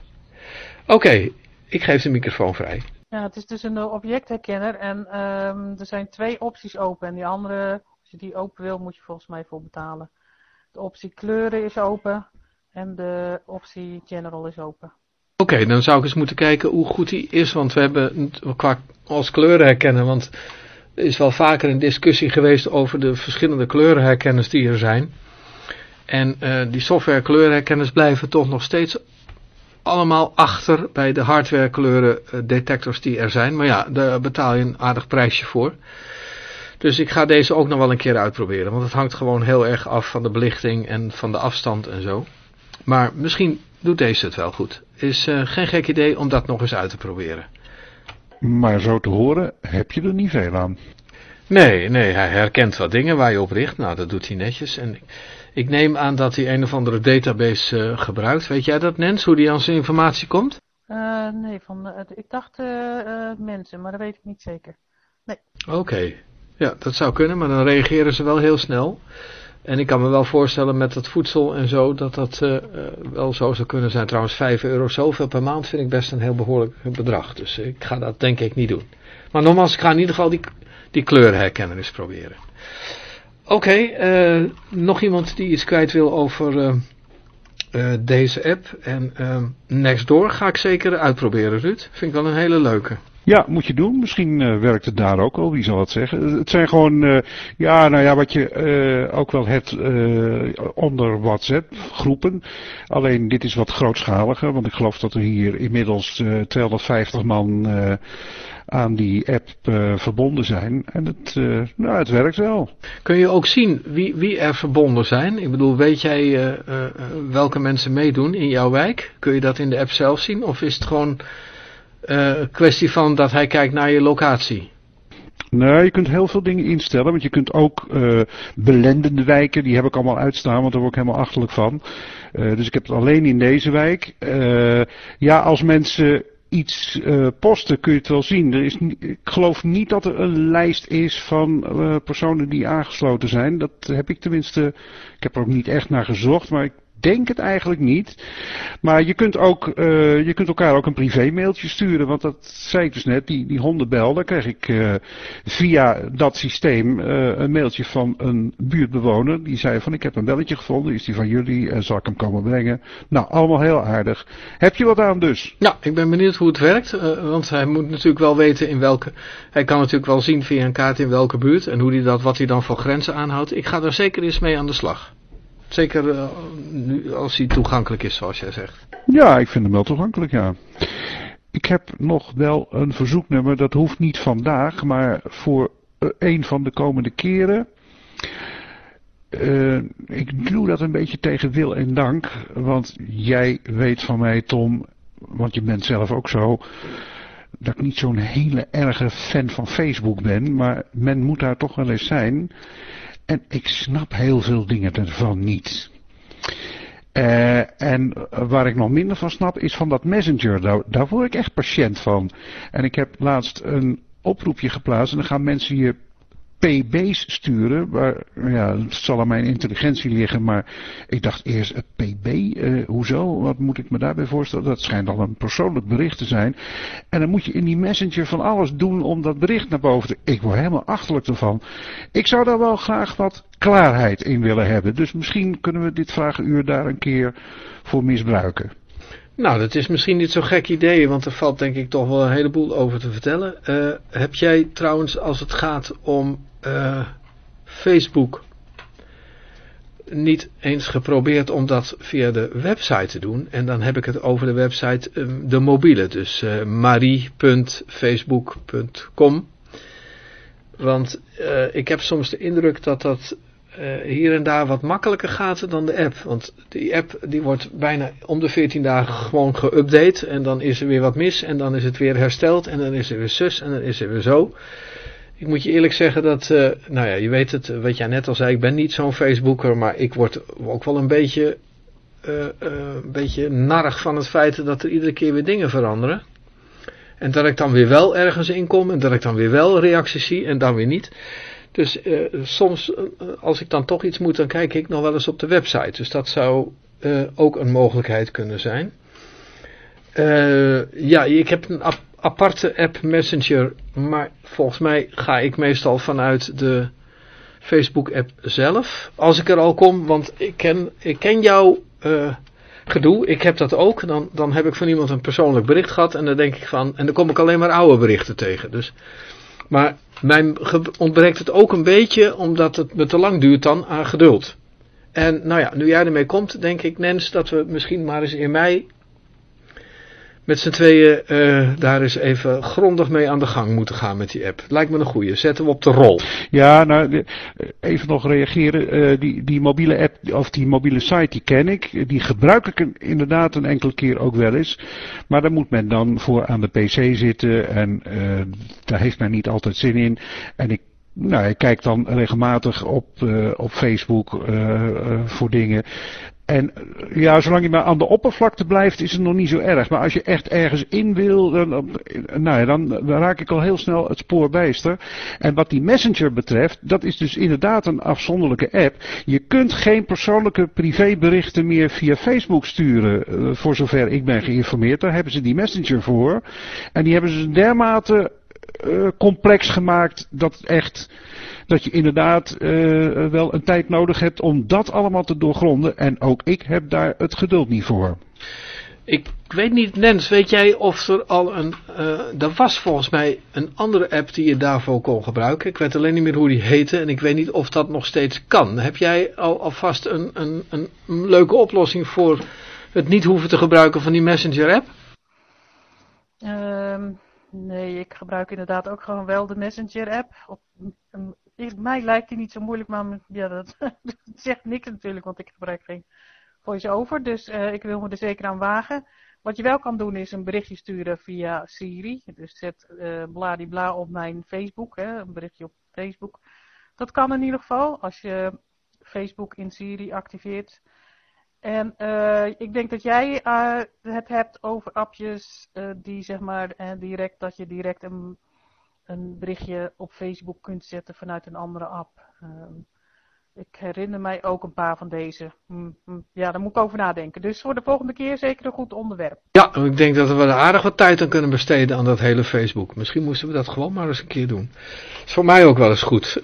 Oké, ik geef de microfoon vrij. Ja, het is dus een eh, objectherkenner en ehm, er zijn twee opties open. En die andere, als je die open wil, moet je volgens mij voor betalen. De optie kleuren is open en de optie general is open. Oké, dan zou ik eens moeten kijken hoe goed die is, want we hebben qua als kleuren herkennen, want er is wel vaker een discussie geweest over de verschillende kleurenherkenners die er zijn. En eh, die software kleurenherkenners blijven toch nog steeds allemaal achter bij de hardware kleuren eh, detectors die er zijn. Maar ja, daar betaal je een aardig prijsje voor. Dus ik ga deze ook nog wel een keer uitproberen, want het hangt gewoon heel erg af van de belichting en van de afstand en zo. Maar misschien doet deze het wel goed. Is uh, geen gek idee om dat nog eens uit te proberen. Maar zo te horen heb je er niet veel aan. Nee, nee, hij herkent wat dingen waar je op richt. Nou, dat doet hij netjes. En ik neem aan dat hij een of andere database uh, gebruikt. Weet jij dat, Nens, hoe die aan zijn informatie komt? Uh, nee, van, ik dacht mensen, maar dat weet ik niet zeker. Nee. Oké, okay. ja, dat zou kunnen, maar dan reageren ze wel heel snel. En ik kan me wel voorstellen met het voedsel en zo, dat dat uh, wel zo zou kunnen zijn. Trouwens, 5 euro zoveel per maand vind ik best een heel behoorlijk bedrag. Dus ik ga dat denk ik niet doen. Maar nogmaals, ik ga in ieder geval die, die eens proberen. Oké, nog iemand die iets kwijt wil over deze app. En Nextdoor ga ik zeker uitproberen, Ruud. Vind ik wel een hele leuke. Ja, moet je doen. Misschien uh, werkt het daar ook al, wie zal het zeggen. Het zijn gewoon, uh, ja, nou ja, wat je uh, ook wel hebt onder WhatsApp groepen. Alleen dit is wat grootschaliger, want ik geloof dat er hier inmiddels 250 man aan die app verbonden zijn. En het, nou, het werkt wel. Kun je ook zien wie, wie er verbonden zijn? Ik bedoel, weet jij welke mensen meedoen in jouw wijk? Kun je dat in de app zelf zien? Of is het gewoon uh, kwestie van dat hij kijkt naar je locatie? Nee, je kunt heel veel dingen instellen, want je kunt ook uh, belendende wijken, die heb ik allemaal uitstaan, want daar word ik helemaal achterlijk van. Uh, dus ik heb het alleen in deze wijk. Ja, als mensen iets posten kun je het wel zien. Er is, ik geloof niet dat er een lijst is van personen die aangesloten zijn. Dat heb ik tenminste, ik heb er ook niet echt naar gezocht, maar ik denk het eigenlijk niet. Maar je kunt, ook, uh, je kunt elkaar ook een privé-mailtje sturen. Want dat zei ik dus net, die, die hondenbel, daar krijg ik uh, via dat systeem uh, een mailtje van een buurtbewoner. Die zei van ik heb een belletje gevonden, is die van jullie, zal ik hem komen brengen. Nou, allemaal heel aardig. Heb je wat aan dus? Ja, ik ben benieuwd hoe het werkt. want hij moet natuurlijk wel weten in welke... Hij kan natuurlijk wel zien via een kaart in welke buurt. En hoe die dat, wat hij dan voor grenzen aanhoudt. Ik ga daar zeker eens mee aan de slag. Zeker uh, nu, als hij toegankelijk is, zoals jij zegt. Ja, ik vind hem wel toegankelijk, ja. Ik heb nog wel een verzoeknummer, dat hoeft niet vandaag, maar voor uh, een van de komende keren. Uh, ik doe dat een beetje tegen wil en dank, want jij weet van mij, Tom, want je bent zelf ook zo, dat ik niet zo'n hele erge fan van Facebook ben, maar men moet daar toch wel eens zijn. En ik snap heel veel dingen ervan niet. Uh, en waar ik nog minder van snap is van dat messenger. Daar, daar word ik echt patiënt van. En ik heb laatst een oproepje geplaatst en dan gaan mensen je PB's sturen. Waar, ja, het zal aan mijn intelligentie liggen, maar ik dacht eerst het PB, uh, hoezo? Wat moet ik me daarbij voorstellen? Dat schijnt al een persoonlijk bericht te zijn. En dan moet je in die messenger van alles doen om dat bericht naar boven te... Ik word helemaal achterlijk ervan. Ik zou daar wel graag wat klaarheid in willen hebben. Dus misschien kunnen we dit vragenuur daar een keer voor misbruiken. Nou, dat is misschien niet zo'n gek idee, want er valt denk ik toch wel een heleboel over te vertellen. Uh, heb jij trouwens, als het gaat om uh, Facebook, niet eens geprobeerd om dat via de website te doen? En dan heb ik het over de website, uh, de mobiele, dus uh, marie.facebook.com. Want ik heb soms de indruk dat dat hier en daar wat makkelijker gaat dan de app. Want die app die wordt bijna om de 14 dagen gewoon geüpdate. En dan is er weer wat mis. En dan is het weer hersteld. En dan is er weer zus. En dan is er weer zo. Ik moet je eerlijk zeggen dat, uh, nou ja, je weet het, wat jij net al zei, ik ben niet zo'n Facebooker, maar ik word ook wel een beetje eh, een beetje narig van het feit dat er iedere keer weer dingen veranderen. En dat ik dan weer wel ergens inkom en dat ik dan weer wel reacties zie en dan weer niet. Dus soms, als ik dan toch iets moet, dan kijk ik nog wel eens op de website. Dus dat zou ook een mogelijkheid kunnen zijn. ja, ik heb een aparte app Messenger, maar volgens mij ga ik meestal vanuit de Facebook app zelf. Als ik er al kom, want ik ken, ik ken jouw uh, gedoe, ik heb dat ook. Dan, dan heb ik van iemand een persoonlijk bericht gehad en dan denk ik van, en dan kom ik alleen maar oude berichten tegen. Dus, maar mij ontbreekt het ook een beetje, omdat het me te lang duurt dan aan geduld. En nou ja, nu jij ermee komt, denk ik Nens dat we misschien maar eens in mei met z'n tweeën uh, daar eens even grondig mee aan de gang moeten gaan met die app. Lijkt me een goeie. Zetten we op de rol. Ja, nou, even nog reageren. Uh, die, die mobiele app, of die mobiele site, die ken ik. Die gebruik ik inderdaad een enkele keer ook wel eens. Maar daar moet men dan voor aan de pc zitten. En daar heeft men niet altijd zin in. En ik nou, ik kijk dan regelmatig op, op Facebook voor dingen. En ja, zolang je maar aan de oppervlakte blijft, is het nog niet zo erg. Maar als je echt ergens in wil, dan, nou ja, dan, dan raak ik al heel snel het spoor bijster. En wat die messenger betreft, dat is dus inderdaad een afzonderlijke app. Je kunt geen persoonlijke privéberichten meer via Facebook sturen, voor zover ik ben geïnformeerd. Daar hebben ze die messenger voor. En die hebben ze dermate uh, complex gemaakt dat echt dat je inderdaad uh, wel een tijd nodig hebt om dat allemaal te doorgronden. En ook ik heb daar het geduld niet voor. Ik weet niet, Nens, weet jij of er al een... Uh, er was volgens mij een andere app die je daarvoor kon gebruiken. Ik weet alleen niet meer hoe die heette en ik weet niet of dat nog steeds kan. Heb jij al, alvast een, een, een leuke oplossing voor het niet hoeven te gebruiken van die Messenger app? Um, nee, ik gebruik inderdaad ook gewoon wel de Messenger app. Op, um, mij lijkt die niet zo moeilijk, maar ja, dat, zegt niks natuurlijk, want ik gebruik geen voice-over. Dus uh, ik wil me er zeker aan wagen. Wat je wel kan doen is een berichtje sturen via Siri. Dus zet uh, bladibla op mijn Facebook, hè, een berichtje op Facebook. Dat kan in ieder geval als je Facebook in Siri activeert. En uh, ik denk dat jij uh, het hebt over appjes uh, die zeg maar direct dat je direct een een berichtje op Facebook kunt zetten vanuit een andere app. Ik herinner mij ook een paar van deze. Hm, hm, ja, daar moet ik over nadenken. Dus voor de volgende keer zeker een goed onderwerp. Ja, ik denk dat we er aardig wat tijd aan kunnen besteden aan dat hele Facebook. Misschien moesten we dat gewoon maar eens een keer doen. Is voor mij ook wel eens goed.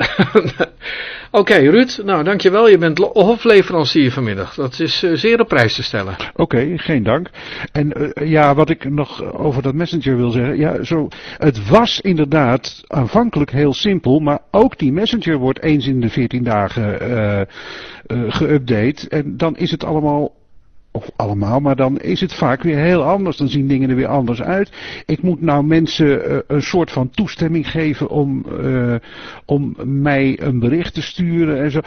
Oké, okay, Ruud, nou dankjewel. Je bent hofleverancier vanmiddag. Dat is uh, zeer op prijs te stellen. Oké, okay, geen dank. En uh, ja, wat ik nog over dat messenger wil zeggen. Ja, zo, het was inderdaad aanvankelijk heel simpel. Maar ook die messenger wordt eens in de 14 dagen uh, geüpdate. En dan is het allemaal of allemaal, maar dan is het vaak weer heel anders. Dan zien dingen er weer anders uit. Ik moet nou mensen uh, een soort van toestemming geven om, om mij een bericht te sturen en zo.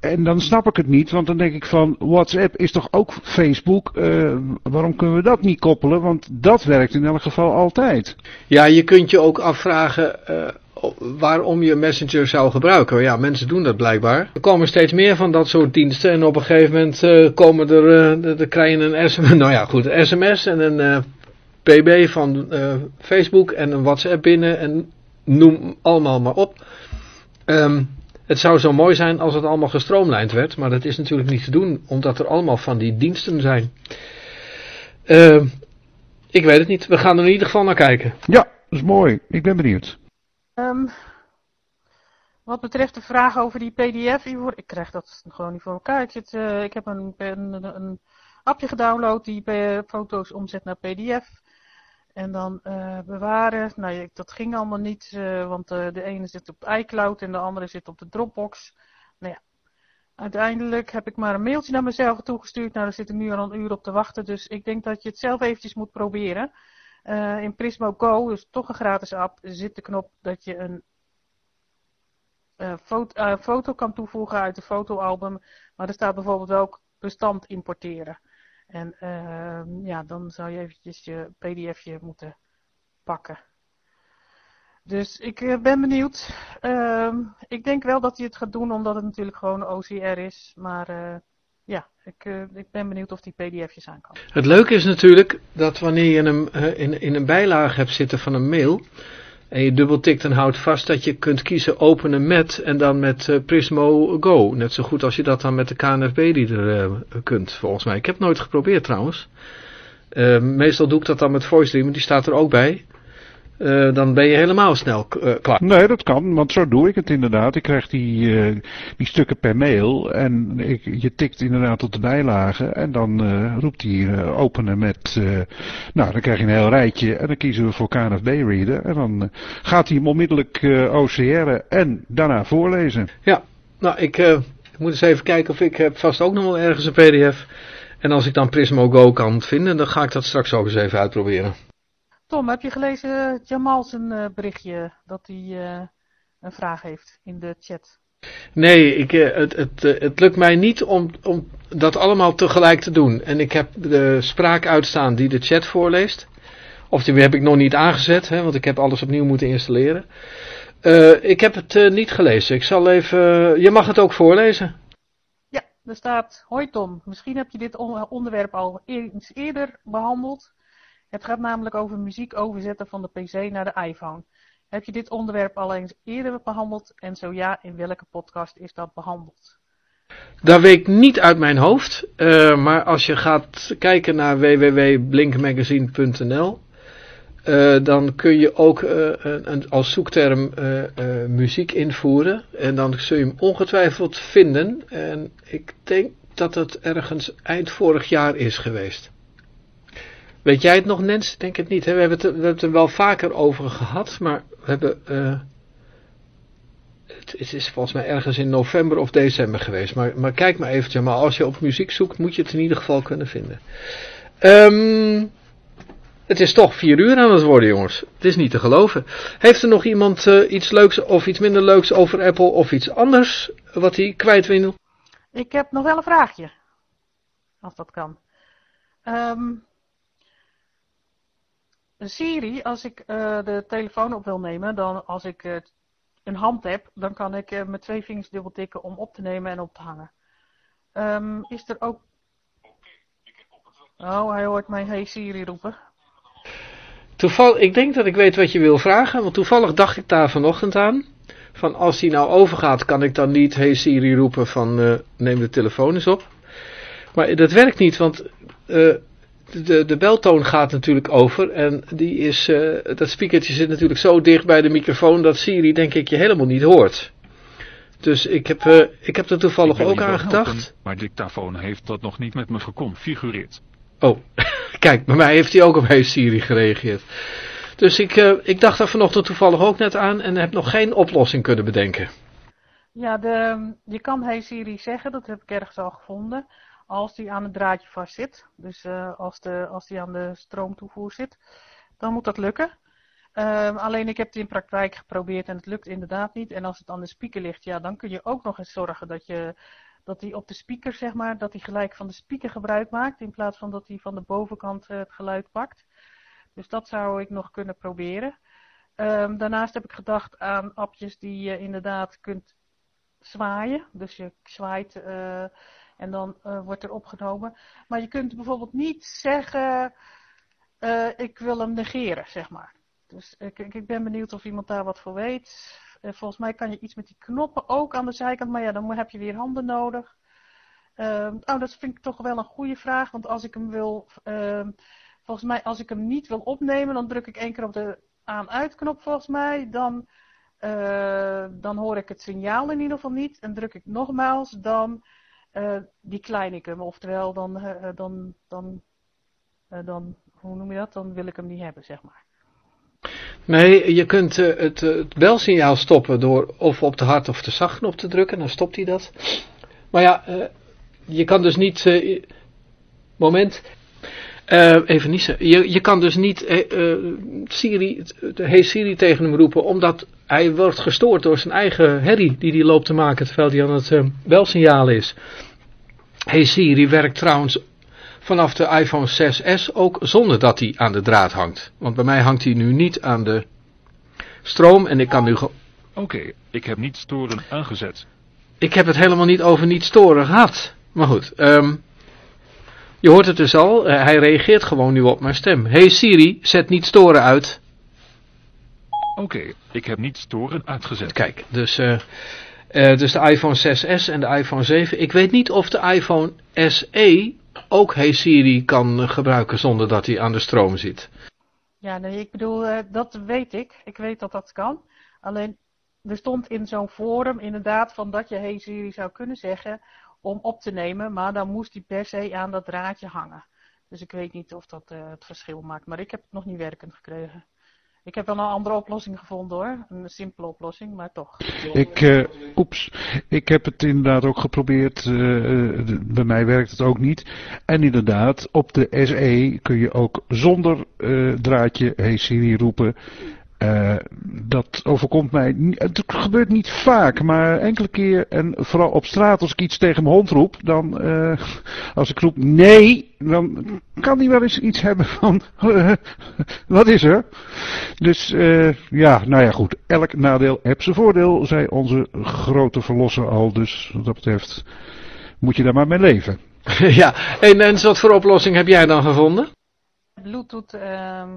En dan snap ik het niet, want dan denk ik van WhatsApp is toch ook Facebook. Waarom kunnen we dat niet koppelen? Want dat werkt in elk geval altijd. Ja, je kunt je ook afvragen waarom je Messenger zou gebruiken. Ja, mensen doen dat blijkbaar. Er komen steeds meer van dat soort diensten en op een gegeven moment uh, komen er, uh, er krijg je een sms, nou ja goed, een sms en een uh, pb van Facebook en een WhatsApp binnen en noem allemaal maar op. Um, het zou zo mooi zijn als het allemaal gestroomlijnd werd, maar dat is natuurlijk niet te doen, omdat er allemaal van die diensten zijn. Uh, ik weet het niet, we gaan er in ieder geval naar kijken. Ja, dat is mooi. Ik ben benieuwd. Um, wat betreft de vraag over die pdf, ik krijg dat gewoon niet voor elkaar. Ik, uh, ik heb een, een, appje gedownload die foto's omzet naar pdf. En dan uh, bewaren. Nou, dat ging allemaal niet, uh, want de ene zit op iCloud en de andere zit op de Dropbox. Nou ja, uiteindelijk heb ik maar een mailtje naar mezelf toegestuurd. Nou, daar zit ik nu al een uur op te wachten. Dus ik denk dat je het zelf eventjes moet proberen. Uh, in Prismo Go, dus toch een gratis app, zit de knop dat je een uh, foto, uh, foto, kan toevoegen uit de fotoalbum. Maar er staat bijvoorbeeld ook bestand importeren. En ehm, ja, dan zou je eventjes je pdfje moeten pakken. Dus ik ben benieuwd. Ehm, ik denk wel dat hij het gaat doen, omdat het natuurlijk gewoon OCR is. Maar ja, ik, eh, ik ben benieuwd of die pdf'jes aan kan. Het leuke is natuurlijk dat wanneer je hem eh, in, in een bijlage hebt zitten van een mail en je dubbeltikt en houdt vast dat je kunt kiezen openen met en dan met eh, Prismo Go. Net zo goed als je dat dan met de KNFB-reader eh, kunt, volgens mij. Ik heb het nooit geprobeerd trouwens. Meestal doe ik dat dan met Voice die staat er ook bij. Eh, dan ben je helemaal snel eh, klaar. Nee, dat kan, want zo doe ik het inderdaad. Ik krijg die, eh, die stukken per mail en ik, je tikt inderdaad op de bijlage en dan roept hij openen met, eh, nou dan krijg je een heel rijtje en dan kiezen we voor KNFB Reader en dan gaat hij hem onmiddellijk OCR'en en daarna voorlezen. Ja, nou ik, ik moet eens even kijken of ik heb vast ook nog wel ergens een pdf. En als ik dan Prismo Go kan vinden, dan ga ik dat straks ook eens even uitproberen. Tom, heb je gelezen eh, Jamal zijn eh, berichtje dat hij eh, een vraag heeft in de chat? Nee, ik, het, het, het lukt mij niet om, om dat allemaal tegelijk te doen. En ik heb de spraak uitstaan die de chat voorleest. Of die heb ik nog niet aangezet, hè, want ik heb alles opnieuw moeten installeren. Ik heb het niet gelezen. Ik zal even... je mag het ook voorlezen. Ja, er staat, hoi Tom, misschien heb je dit on- onderwerp al eens eerder behandeld. Het gaat namelijk over muziek overzetten van de PC naar de iPhone. Heb je dit onderwerp al eens eerder behandeld en zo ja, in welke podcast is dat behandeld? Dat weet ik niet uit mijn hoofd. eh, maar als je gaat kijken naar www.blinkmagazine.nl eh, dan kun je ook eh, een, als zoekterm muziek invoeren. En dan zul je hem ongetwijfeld vinden. En ik denk dat het ergens eind vorig jaar is geweest. Weet jij het nog, Nens? Denk het niet. Hè? We, hebben het, er wel vaker over gehad. Maar we hebben... eh, het, het is volgens mij ergens in november of december geweest. Maar, maar kijk maar eventjes. Maar als je op muziek zoekt, moet je het in ieder geval kunnen vinden. Ehm, het is toch vier uur aan het worden, jongens. Het is niet te geloven. Heeft er nog iemand eh, iets leuks of iets minder leuks over Apple of iets anders wat hij kwijt wil? Ik heb nog wel een vraagje. Als dat kan. Ehm, Siri, als ik eh, de telefoon op wil nemen, dan als ik eh, een hand heb, dan kan ik eh, met twee vingers dubbel tikken om op te nemen en op te hangen. Ehm, is er ook... Oh, hij hoort mij Hey Siri roepen. Toeval, ik denk dat ik weet wat je wil vragen, want toevallig dacht ik daar vanochtend aan. Van als die nou overgaat, kan ik dan niet Hey Siri roepen van neem de telefoon eens op. Maar dat werkt niet, want de, de beltoon gaat natuurlijk over en die is, eh, dat speakertje zit natuurlijk zo dicht bij de microfoon dat Siri denk ik je helemaal niet hoort. Dus ik heb, eh, ik heb er toevallig ook aan gedacht. helpen, maar Dictafoon heeft dat nog niet met me geconfigureerd. Oh, kijk, bij mij heeft hij ook op Hey Siri gereageerd. Dus ik, eh, ik dacht daar vanochtend toevallig ook net aan en heb nog geen oplossing kunnen bedenken. Ja, de, je kan Hey Siri zeggen, dat heb ik ergens al gevonden, als die aan het draadje vast zit. Dus eh, als, de, als die aan de stroomtoevoer zit, dan moet dat lukken. Ehm, alleen ik heb het in praktijk geprobeerd en het lukt inderdaad niet. En als het aan de speaker ligt, ja, dan kun je ook nog eens zorgen dat je dat hij op de speaker, zeg maar, dat hij gelijk van de speaker gebruik maakt, in plaats van dat hij van de bovenkant eh, het geluid pakt. Dus dat zou ik nog kunnen proberen. Ehm, daarnaast heb ik gedacht aan appjes die je inderdaad kunt zwaaien. Dus je zwaait eh, en dan eh, wordt er opgenomen. Maar je kunt bijvoorbeeld niet zeggen, eh, ik wil hem negeren, zeg maar. Dus ik, ik ik ben benieuwd of iemand daar wat voor weet. Eh, volgens mij kan je iets met die knoppen ook aan de zijkant, maar ja, dan heb je weer handen nodig. Ehm, oh, dat vind ik toch wel een goede vraag, want als ik hem wil, ehm, volgens mij als ik hem niet wil opnemen, dan druk ik één keer op de aan-uit knop volgens mij, dan, eh, dan hoor ik het signaal in ieder geval niet. En druk ik nogmaals, dan uh, decline ik hem, oftewel dan, uh, dan, dan, uh, dan, hoe noem je dat, dan wil ik hem niet hebben, zeg maar. Nee, je kunt uh, het, uh, het belsignaal stoppen door of op de hard of de zacht knop te drukken, dan stopt hij dat. Maar ja, uh, je kan dus niet, moment, even niezen, je, je kan dus niet Siri, hey Siri tegen hem roepen, omdat hij wordt gestoord door zijn eigen herrie die hij loopt te maken terwijl hij aan het belsignaal is. Hey Siri werkt trouwens vanaf de iPhone 6s ook zonder dat hij aan de draad hangt. Want bij mij hangt hij nu niet aan de stroom en ik kan nu gewoon... Oké, okay, ik heb niet storen aangezet. Ik heb het helemaal niet over niet storen gehad. Maar goed, um, Je hoort het dus al, eh, hij reageert gewoon nu op mijn stem. Hey Siri, zet niet storen uit. Oké, ik heb niet storen uitgezet. Kijk, dus, eh, eh, dus de iPhone 6S en de iPhone 7. Ik weet niet of de iPhone SE ook Hey Siri kan gebruiken zonder dat hij aan de stroom zit. Ja, nee, ik bedoel, eh, dat weet ik. Ik weet dat dat kan. Alleen, er stond in zo'n forum inderdaad van dat je Hey Siri zou kunnen zeggen om op te nemen, maar dan moest die per se aan dat draadje hangen. Dus ik weet niet of dat eh, het verschil maakt, maar ik heb het nog niet werkend gekregen. Ik heb wel een andere oplossing gevonden hoor, een simpele oplossing, maar toch. Ik, eh, oeps, ik heb het inderdaad ook geprobeerd. eh, eh, bij mij werkt het ook niet. En inderdaad, op de SE kun je ook zonder draadje Hey Siri roepen. Eh, dat overkomt mij. Het gebeurt niet vaak, maar enkele keer. En vooral op straat, als ik iets tegen mijn hond roep, dan. eh, als ik roep nee, dan kan hij wel eens iets hebben van. wat is er? Dus eh, ja, nou ja, goed. Elk nadeel heeft zijn voordeel, zei onze grote verlosser al. Dus wat dat betreft moet je daar maar mee leven. ja, en, en wat voor oplossing heb jij dan gevonden? Bluetooth ehm,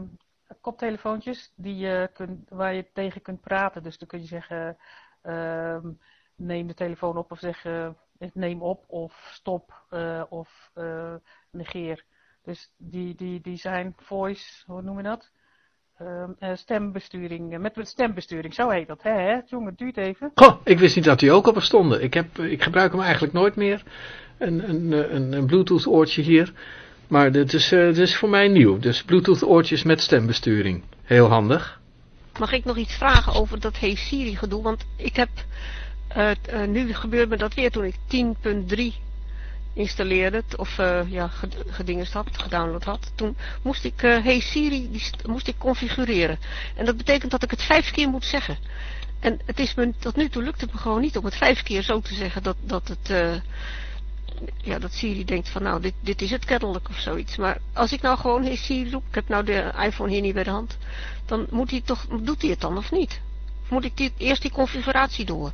koptelefoontjes die je kunt, waar je tegen kunt praten. Dus dan kun je zeggen, ehm, neem de telefoon op of zeg eh, neem op of stop eh, of eh, negeer. Dus die, die, die zijn voice, hoe noem je dat? Ehm, eh, stembesturing, met stembesturing, zo heet dat. Hè, hè? Jongen, het duurt even. Goh, ik wist niet dat die ook op stonden. Ik, heb, ik gebruik hem eigenlijk nooit meer. Een, een, een, een Bluetooth oortje hier. Maar dit is, eh, is voor mij nieuw. Dus Bluetooth oortjes met stembesturing. Heel handig. Mag ik nog iets vragen over dat Hey Siri gedoe? Want ik heb, eh, eh, nu gebeurde me dat weer toen ik 10.3 installeerde, of ja, ged- gedingest had, gedownload had. Toen moest ik eh, Hey Siri die st- moest ik configureren. En dat betekent dat ik het vijf keer moet zeggen. En het is me, tot nu toe lukt het me gewoon niet om het vijf keer zo te zeggen dat, dat het... ja, dat Siri denkt van nou, dit, dit is het kennelijk of zoiets. Maar als ik nou gewoon Hey Siri roep, ik heb nou de iPhone hier niet bij de hand, dan moet hij toch, doet hij het dan of niet? Of moet ik die, eerst die configuratie door?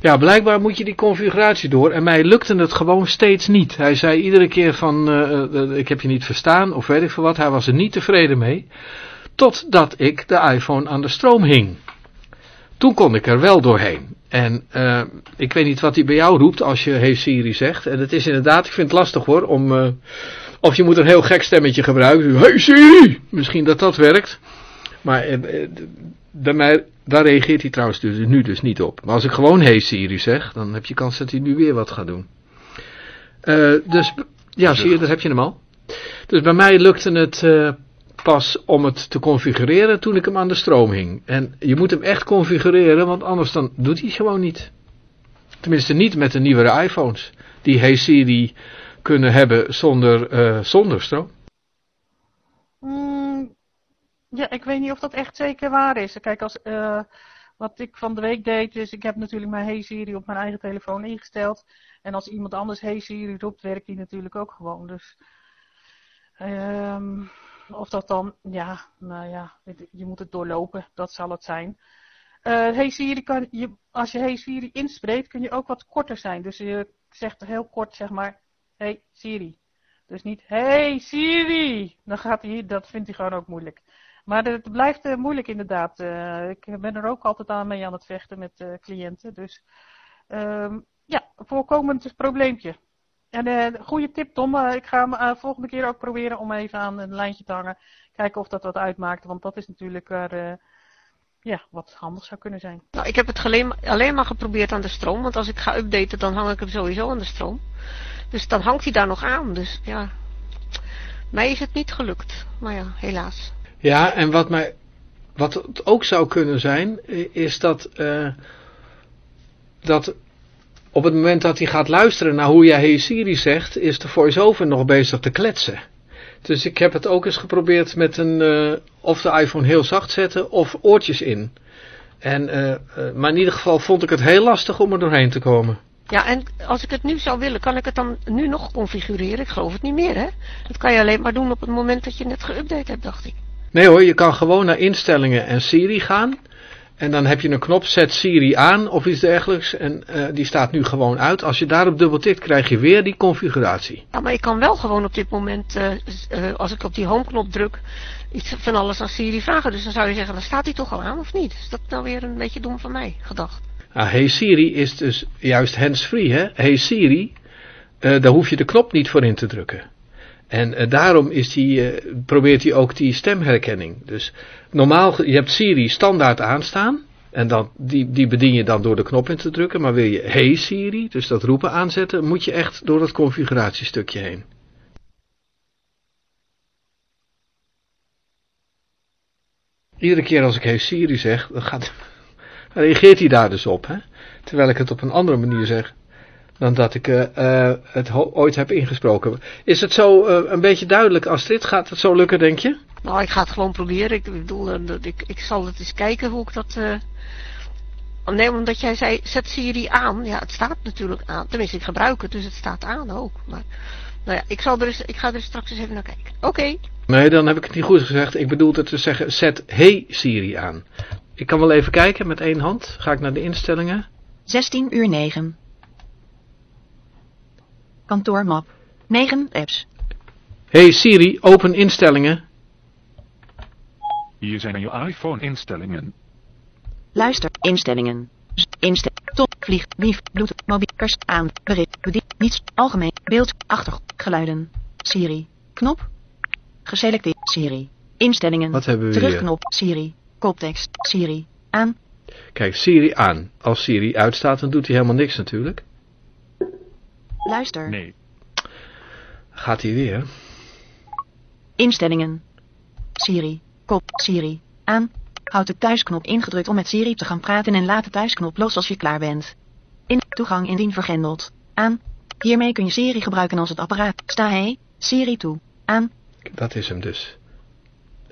Ja, blijkbaar moet je die configuratie door. En mij lukte het gewoon steeds niet. Hij zei iedere keer van, eh, eh, ik heb je niet verstaan, of weet ik veel wat. Hij was er niet tevreden mee. Totdat ik de iPhone aan de stroom hing. Toen kon ik er wel doorheen. En eh, ik weet niet wat hij bij jou roept als je Hey Siri zegt. En het is inderdaad, ik vind het lastig hoor, om... eh, of je moet een heel gek stemmetje gebruiken. Hey Siri! Misschien dat dat werkt. Maar mij, daar reageert hij trouwens dus, nu dus niet op. Maar als ik gewoon Hey Siri zeg, dan heb je kans dat hij nu weer wat gaat doen. Dus, ja, zie je, daar heb je hem al. Dus bij mij lukte het pas om het te configureren toen ik hem aan de stroom hing. En je moet hem echt configureren, want anders dan doet hij gewoon niet. Tenminste niet met de nieuwere iPhones. Die Hey Siri kunnen hebben zonder, eh, zonder stroom. Mm, ja, ik weet niet of dat echt zeker waar is. Kijk, als, eh, wat ik van de week deed, is ik heb natuurlijk mijn Hey Siri op mijn eigen telefoon ingesteld. En als iemand anders Hey Siri roept, werkt die natuurlijk ook gewoon. Dus ehm, of dat dan, ja, nou ja, je moet het doorlopen, dat zal het zijn. Eh hey Siri kan, je, als je Hey Siri inspreekt, kun je ook wat korter zijn. Dus je zegt heel kort, zeg maar, Hey Siri. Dus niet, hey Siri! Dan gaat hij, dat vindt hij gewoon ook moeilijk. Maar het blijft eh, moeilijk inderdaad. Eh, ik ben er ook altijd aan mee aan het vechten met cliënten. Dus ehm, ja, voorkomend probleempje. En eh goede tip Tom, Eh, ik ga hem eh, volgende keer ook proberen om even aan een lijntje te hangen. Kijken of dat wat uitmaakt, want dat is natuurlijk waar, eh, ja, wat handig zou kunnen zijn. Nou, ik heb het alleen, alleen maar geprobeerd aan de stroom, want als ik ga updaten, dan hang ik hem sowieso aan de stroom. Dus dan hangt hij daar nog aan. Dus ja, mij is het niet gelukt. Maar ja, helaas. Ja, en wat, mij, wat het ook zou kunnen zijn, is dat, eh, dat op het moment dat hij gaat luisteren naar hoe jij Hey Siri zegt, is de voice-over nog bezig te kletsen. Dus ik heb het ook eens geprobeerd met een, eh, of de iPhone heel zacht zetten of oortjes in. En, eh, eh, maar in ieder geval vond ik het heel lastig om er doorheen te komen. Ja, en als ik het nu zou willen, kan ik het dan nu nog configureren? Ik geloof het niet meer, hè? Dat kan je alleen maar doen op het moment dat je net geüpdate hebt, dacht ik. Nee hoor, je kan gewoon naar instellingen en Siri gaan. En dan heb je een knop, zet Siri aan of iets dergelijks. En eh, die staat nu gewoon uit. Als je daarop dubbeltikt, krijg je weer die configuratie. Ja, maar ik kan wel gewoon op dit moment, eh, eh, als ik op die home-knop druk, iets van alles aan Siri vragen. Dus dan zou je zeggen, dan staat hij toch al aan of niet? Is dat nou weer een beetje dom van mij gedacht? Nou, Hey Siri is dus juist hands-free, hè? Hey Siri, daar hoef je de knop niet voor in te drukken. En eh, daarom is eh, probeert hij ook die stemherkenning. Dus normaal, je hebt Siri standaard aanstaan. En dan, die, die bedien je dan door de knop in te drukken. Maar wil je Hey Siri, dus dat roepen aanzetten, moet je echt door dat configuratiestukje heen. Iedere keer als ik Hey Siri zeg, dan gaat, reageert hij daar dus op. Hè? Terwijl ik het op een andere manier zeg dan dat ik eh, eh, het ooit heb ingesproken. Is het zo eh, een beetje duidelijk, Astrid? Gaat het zo lukken, denk je? Nou, ik ga het gewoon proberen. Ik bedoel, dat ik, ik zal het eens kijken hoe ik dat... eh Nee, omdat jij zei, zet Siri aan. Ja, het staat natuurlijk aan. Tenminste, ik gebruik het, dus het staat aan ook. Maar, nou ja, ik, zal er eens, ik ga er straks eens even naar kijken. Oké. Nee, dan heb ik het niet goed gezegd. Ik bedoelde te zeggen, zet Hey Siri aan. Ik kan wel even kijken met één hand. Ga ik naar de instellingen. 16 uur 9. Kantoormap. 9 apps. Hey Siri, open instellingen. Hier zijn je iPhone instellingen. Luister. Instellingen. Instel. Top. Vlieg. Wief. Bluetooth. Mobiel. Pers. Aan. Bericht. Bedien. Niets. Algemeen. Beeld. Achtergrond. Geluiden. Siri. Knop. Geselecteerd. Siri. Instellingen. Wat hebben we hier? Terugknop. Siri. Koptekst. Siri. Aan. Kijk, Siri aan. Als Siri uitstaat, dan doet hij helemaal niks natuurlijk. Luister. Nee. Gaat hij weer. Instellingen. Siri. Kop. Siri. Aan. Houd de thuisknop ingedrukt om met Siri te gaan praten en laat de thuisknop los als je klaar bent. In. Toegang indien vergrendeld. Aan. Hiermee kun je Siri gebruiken als het apparaat. Sta hey. Siri toe. Aan. Dat is hem dus.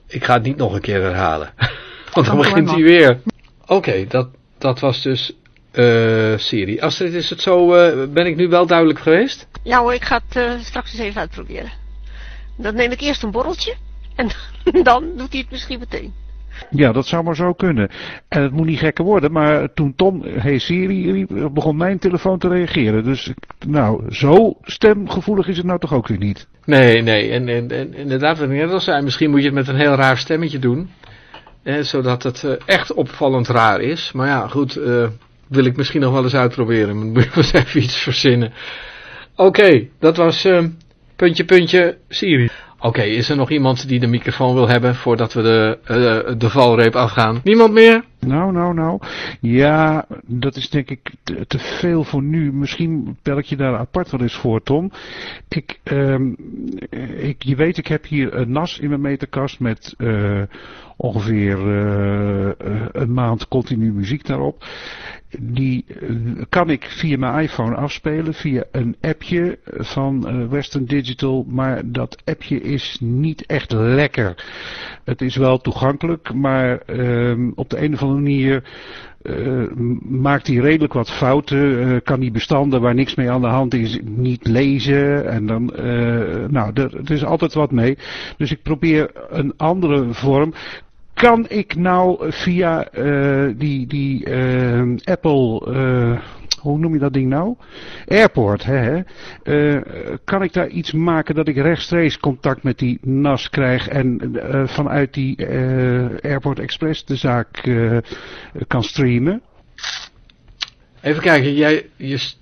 Ik ga het niet nog een keer herhalen. Want dan begint hij weer. Oké, dat, dat was dus eh Siri. Astrid, is het zo, eh, ben ik nu wel duidelijk geweest? Ja hoor, ik ga het eh, straks eens even uitproberen. Dan neem ik eerst een borreltje. En dan doet hij het misschien meteen. Ja, dat zou maar zo kunnen. En het moet niet gekker worden, maar toen Tom Hey Siri riep, begon mijn telefoon te reageren. Dus, nou, zo stemgevoelig is het nou toch ook weer niet. Nee, nee. En, en, en inderdaad, wat ik net al zei, misschien moet je het met een heel raar stemmetje doen. Eh, zodat het eh, echt opvallend raar is. Maar ja, goed, eh, wil ik misschien nog wel eens uitproberen. Dan moet je wel even iets verzinnen. Oké, dat was eh, puntje, puntje, Siri. Oké, is er nog iemand die de microfoon wil hebben voordat we de, eh, de valreep afgaan? Niemand meer? Nou, nou, nou. Ja, dat is denk ik te, veel voor nu. Misschien bel ik je daar apart wel eens voor, Tom. Ik, ehm, ik, je weet, ik heb hier een NAS in mijn meterkast met eh, ongeveer eh, eh, een maand continu muziek daarop. Die eh, kan ik via mijn iPhone afspelen, via een appje van Western Digital. Maar dat appje is niet echt lekker. Het is wel toegankelijk, maar ehm, op de een of andere manier maakt hij redelijk wat fouten. kan die bestanden waar niks mee aan de hand is niet lezen. En dan, nou, er is altijd wat mee. Dus ik probeer een andere vorm. Kan ik nou via eh, die, die eh, Apple, eh, hoe noem je dat ding nou? Airport, hè? Eh, kan ik daar iets maken dat ik rechtstreeks contact met die NAS krijg en eh, vanuit die eh, Airport Express de zaak eh, kan streamen? Even kijken, jij, je,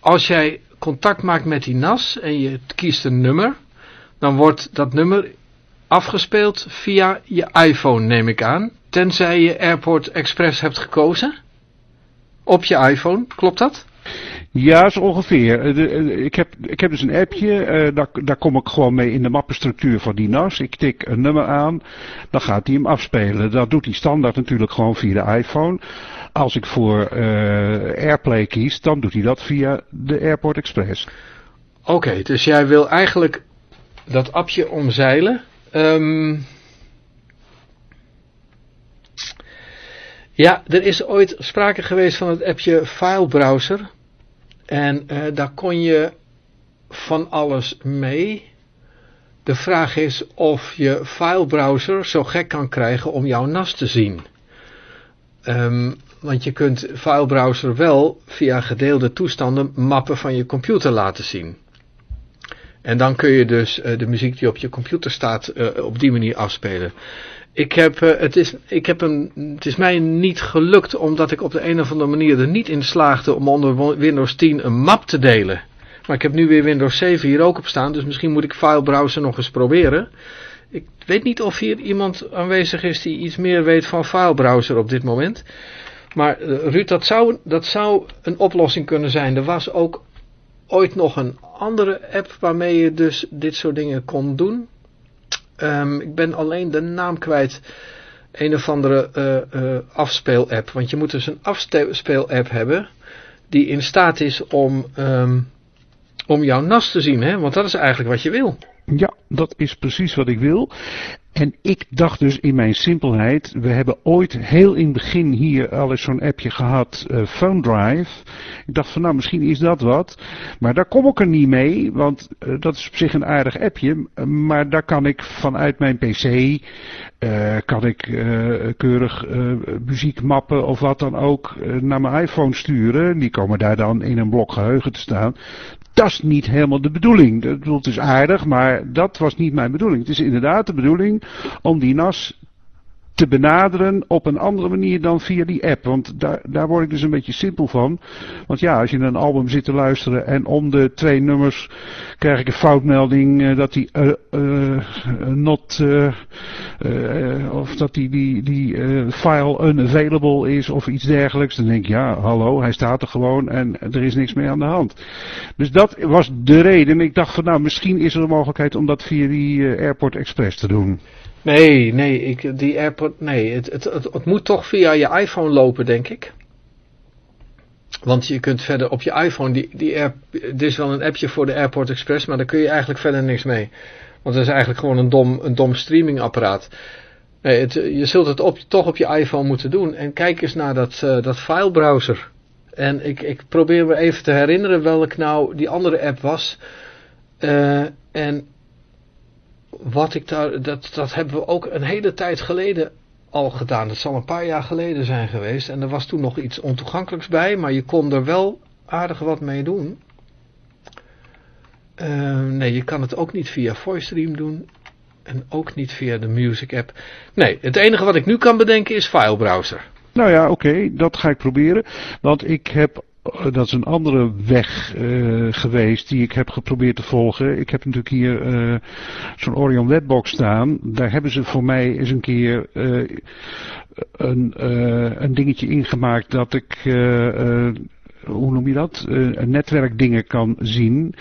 als jij contact maakt met die NAS en je kiest een nummer, dan wordt dat nummer afgespeeld via je iPhone, neem ik aan. Tenzij je Airport Express hebt gekozen. Op je iPhone, klopt dat? Ja, zo ongeveer. Eh, eh, ik, heb, ik heb dus een appje, eh, daar, daar kom ik gewoon mee in de mappenstructuur van die NAS. Ik tik een nummer aan, dan gaat hij hem afspelen. Dat doet hij standaard natuurlijk gewoon via de iPhone. Als ik voor Airplay kies, dan doet hij dat via de Airport Express. Oké, dus jij wil eigenlijk dat appje omzeilen. Ehm, ja, er is ooit sprake geweest van het appje File Browser. En eh, daar kon je van alles mee. De vraag is of je File Browser zo gek kan krijgen om jouw NAS te zien. Ehm, want je kunt filebrowser wel via gedeelde toestanden mappen van je computer laten zien. En dan kun je dus uh, de muziek die op je computer staat uh, op die manier afspelen. Ik heb, uh, het, is, ik heb een, het is mij niet gelukt omdat ik op de een of andere manier er niet in slaagde om onder Windows 10 een map te delen. Maar ik heb nu weer Windows 7 hier ook op staan, dus misschien moet ik filebrowser nog eens proberen. Ik weet niet of hier iemand aanwezig is die iets meer weet van filebrowser op dit moment. Maar Ruud, dat zou, dat zou een oplossing kunnen zijn. Er was ook ooit nog een andere app waarmee je dus dit soort dingen kon doen. Um, ik ben alleen de naam kwijt. Een of andere uh, afspeel-app. Want je moet dus een afspeel-app hebben die in staat is om, um, om jouw nas te zien. Hè? Want dat is eigenlijk wat je wil. Ja, dat is precies wat ik wil. En ik dacht dus in mijn simpelheid, we hebben ooit heel in het begin hier al eens zo'n appje gehad, uh, Phone Drive. Ik dacht van nou, misschien is dat wat. Maar daar kom ik er niet mee, want uh, dat is op zich een aardig appje. Maar daar kan ik vanuit mijn pc, uh, kan ik keurig muziek mappen of wat dan ook naar mijn iPhone sturen. Die komen daar dan in een blok geheugen te staan dat is niet helemaal de bedoeling. Dat is aardig, maar dat was niet mijn bedoeling. Het is inderdaad de bedoeling om die NAS te benaderen op een andere manier dan via die app. Want daar, daar word ik dus een beetje simpel van. Want ja, als je een album zit te luisteren en om de twee nummers krijg ik een foutmelding uh, dat die uh, uh, not of dat die, die, die file unavailable is of iets dergelijks. Dan denk ik ja, hallo, hij staat er gewoon en er is niks meer aan de hand. Dus dat was de reden. Ik dacht van nou, misschien is er een mogelijkheid om dat via die Airport Express te doen. Nee, nee, ik, die AirPod, nee, het, het, het, moet toch via je iPhone lopen, denk ik. Want je kunt verder op je iPhone, die, die app, er is wel een appje voor de Airport Express, maar daar kun je eigenlijk verder niks mee. Want het is eigenlijk gewoon een dom, een dom streamingapparaat. Nee, het, je zult het toch op je iPhone moeten doen. En kijk eens naar dat, uh, dat filebrowser. En ik, ik probeer me even te herinneren welk nou die andere app was. Uh, en wat ik daar, dat, dat hebben we ook een hele tijd geleden al gedaan. Dat zal een paar jaar geleden zijn geweest. En er was toen nog iets ontoegankelijks bij, maar je kon er wel aardig wat mee doen. Uh, nee, je kan het ook niet via VoiceStream doen. En ook niet via de Music app. Nee, het enige wat ik nu kan bedenken is filebrowser. Nou ja, oké, dat ga ik proberen. Want ik heb dat is een andere weg uh, geweest die ik heb geprobeerd te volgen. Ik heb natuurlijk hier uh, zo'n Orion Webbox staan. Daar hebben ze voor mij eens een keer een, een dingetje ingemaakt dat ik hoe noem je dat, netwerkdingen kan zien.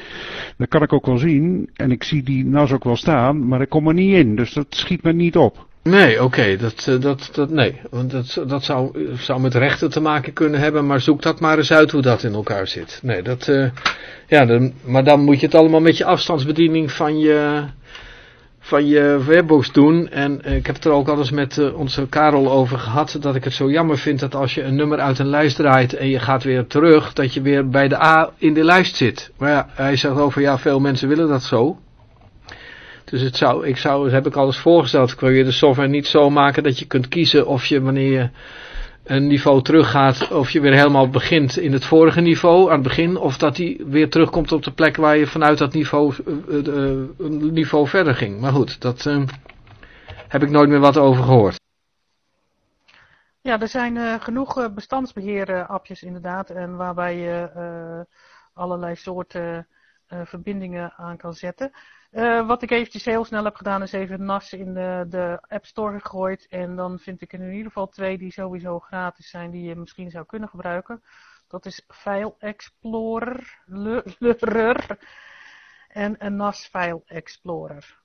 Dat kan ik ook wel zien. En ik zie die NAS ook wel staan, maar ik kom er niet in. Dus dat schiet me niet op. Nee, oké, dat, dat, dat, nee, want dat, dat zou, zou met rechten te maken kunnen hebben, maar zoek dat maar eens uit hoe dat in elkaar zit. Nee, dat, uh, ja, dan, maar dan moet je het allemaal met je afstandsbediening van je, van je webbox doen. En uh, ik heb het er ook al eens met onze Karel over gehad, dat ik het zo jammer vind dat als je een nummer uit een lijst draait en je gaat weer terug, dat je weer bij de A in de lijst zit. Maar ja, hij zegt over, ja, veel mensen willen dat zo. Dus het zou, ik zou, heb ik al eens voorgesteld, kun je de software niet zo maken dat je kunt kiezen of je wanneer je een niveau teruggaat, of je weer helemaal begint in het vorige niveau aan het begin, of dat die weer terugkomt op de plek waar je vanuit dat niveau, uh, niveau verder ging. Maar goed, dat uh, heb ik nooit meer wat over gehoord. Ja, er zijn genoeg bestandsbeheer-appjes inderdaad, en waarbij je allerlei soorten verbindingen aan kan zetten. Uh, wat ik eventjes heel snel heb gedaan is even NAS in de, de App Store gegooid. En dan vind ik er in ieder geval twee die sowieso gratis zijn die je misschien zou kunnen gebruiken. Dat is File Explorer en een NAS File Explorer.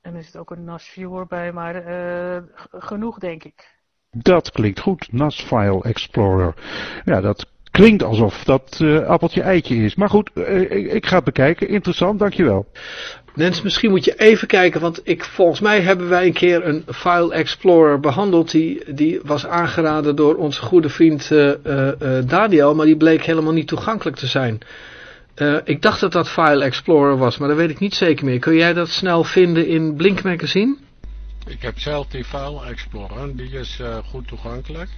En er zit ook een NAS Viewer bij, maar uh, genoeg denk ik. Dat klinkt goed, NAS File Explorer. Ja, dat klinkt alsof dat uh, appeltje eitje is. Maar goed, uh, ik, ik, ga het bekijken. Interessant, dankjewel. Nens, misschien moet je even kijken, want ik, volgens mij hebben wij een keer een File Explorer behandeld. Die, die was aangeraden door onze goede vriend uh, Daniel, maar die bleek helemaal niet toegankelijk te zijn. ik dacht dat dat File Explorer was, maar dat weet ik niet zeker meer. Kun jij dat snel vinden in Blink Magazine? Ik heb zelf die File Explorer, die is uh, goed toegankelijk.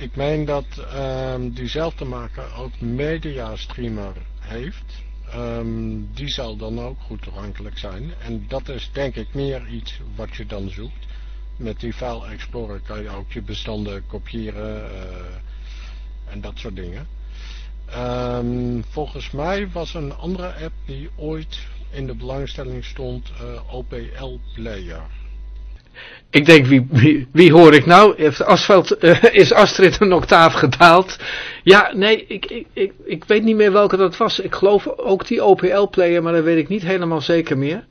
Ik meen dat um, diezelfde maker ook Media Streamer heeft. Um, die zal dan ook goed toegankelijk zijn. En dat is denk ik meer iets wat je dan zoekt. Met die File Explorer kan je ook je bestanden kopiëren uh, en dat soort dingen. Um, volgens mij was een andere app die ooit in de belangstelling stond uh, OPL Player. Ik denk, wie, wie, hoor ik nou? Heeft Asphalt, uh, is Astrid een octaaf gedaald? Ja, nee, ik, ik, ik, ik weet niet meer welke dat was. Ik geloof ook die OPL-player, maar dat weet ik niet helemaal zeker meer.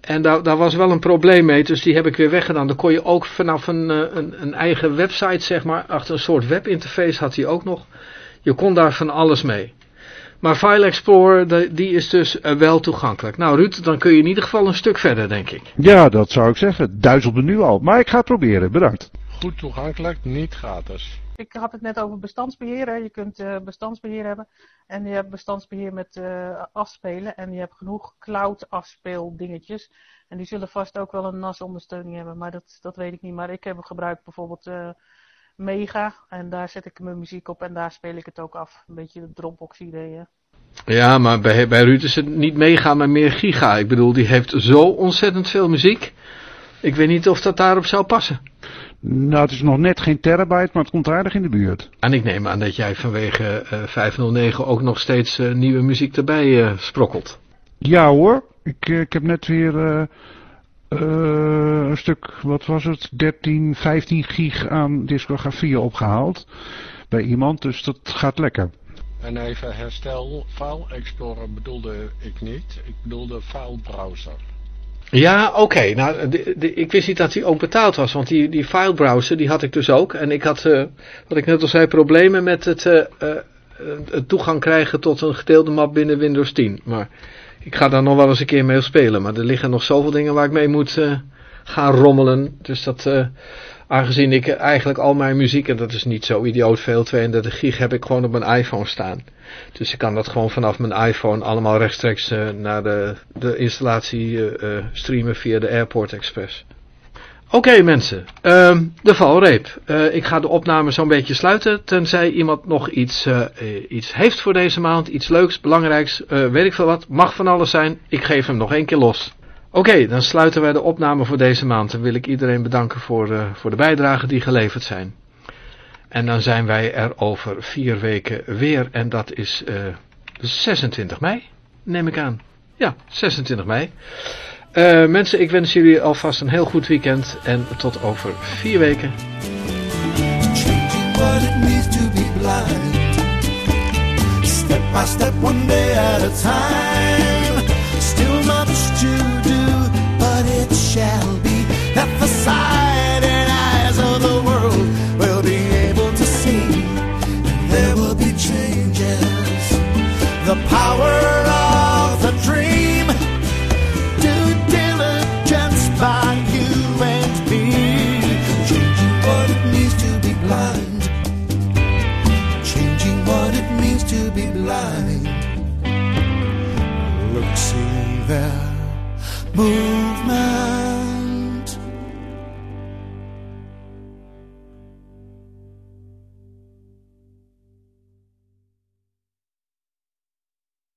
En daar, daar was wel een probleem mee, dus die heb ik weer weggedaan. Dan kon je ook vanaf een, een, een eigen website, zeg maar, achter een soort webinterface had hij ook nog. Je kon daar van alles mee. Maar File Explorer, die is dus wel toegankelijk. Nou Ruud, dan kun je in ieder geval een stuk verder, denk ik. Ja, dat zou ik zeggen. Duizelt me nu al. Maar ik ga het proberen. Bedankt. Goed toegankelijk, niet gratis. Ik had het net over bestandsbeheer. Je kunt uh, bestandsbeheer hebben. En je hebt bestandsbeheer met uh, afspelen. En je hebt genoeg cloud afspeeldingetjes. En die zullen vast ook wel een NAS-ondersteuning hebben. Maar dat, dat weet ik niet. Maar ik heb gebruikt bijvoorbeeld... Mega. En daar zet ik mijn muziek op en daar speel ik het ook af. Een beetje de Dropbox idee. Ja, maar bij, bij Ruud is het niet Mega, maar meer Giga. Ik bedoel, die heeft zo ontzettend veel muziek. Ik weet niet of dat daarop zou passen. Nou, het is nog net geen terabyte, maar het komt aardig in de buurt. En ik neem aan dat jij vanwege uh, 509 ook nog steeds uh, nieuwe muziek erbij uh, sprokkelt. Ja hoor, ik, ik heb net weer uh, een stuk, wat was het, 13, 15 gig aan discografieën opgehaald bij iemand, dus dat gaat lekker. En even herstel, File Explorer bedoelde ik niet, ik bedoelde File Browser. Ja, oké. Okay. Nou, de, de, ik wist niet dat die ook betaald was, want die, die file browser die had ik dus ook. En ik had, uh, wat ik net al zei, problemen met het, uh, uh, het toegang krijgen tot een gedeelde map binnen Windows 10. Maar ik ga daar nog wel eens een keer mee spelen. Maar er liggen nog zoveel dingen waar ik mee moet uh, gaan rommelen. Dus dat, uh, aangezien ik eigenlijk al mijn muziek, en dat is niet zo idioot veel, 32 gig heb ik gewoon op mijn iPhone staan. Dus ik kan dat gewoon vanaf mijn iPhone allemaal rechtstreeks uh, naar de, de installatie streamen via de Airport Express. Oké mensen, uh, de valreep. Uh, ik ga de opname zo'n beetje sluiten, tenzij iemand nog iets, uh, iets heeft voor deze maand, iets leuks, belangrijks, uh, weet ik veel wat, mag van alles zijn, ik geef hem nog één keer los. Oké, dan sluiten wij de opname voor deze maand en wil ik iedereen bedanken voor, voor de bijdragen die geleverd zijn. En dan zijn wij er over vier weken weer en dat is 26 mei, neem ik aan. Ja, 26 mei. Uh, mensen, ik wens jullie alvast een heel goed weekend en tot over vier weken. Day 不。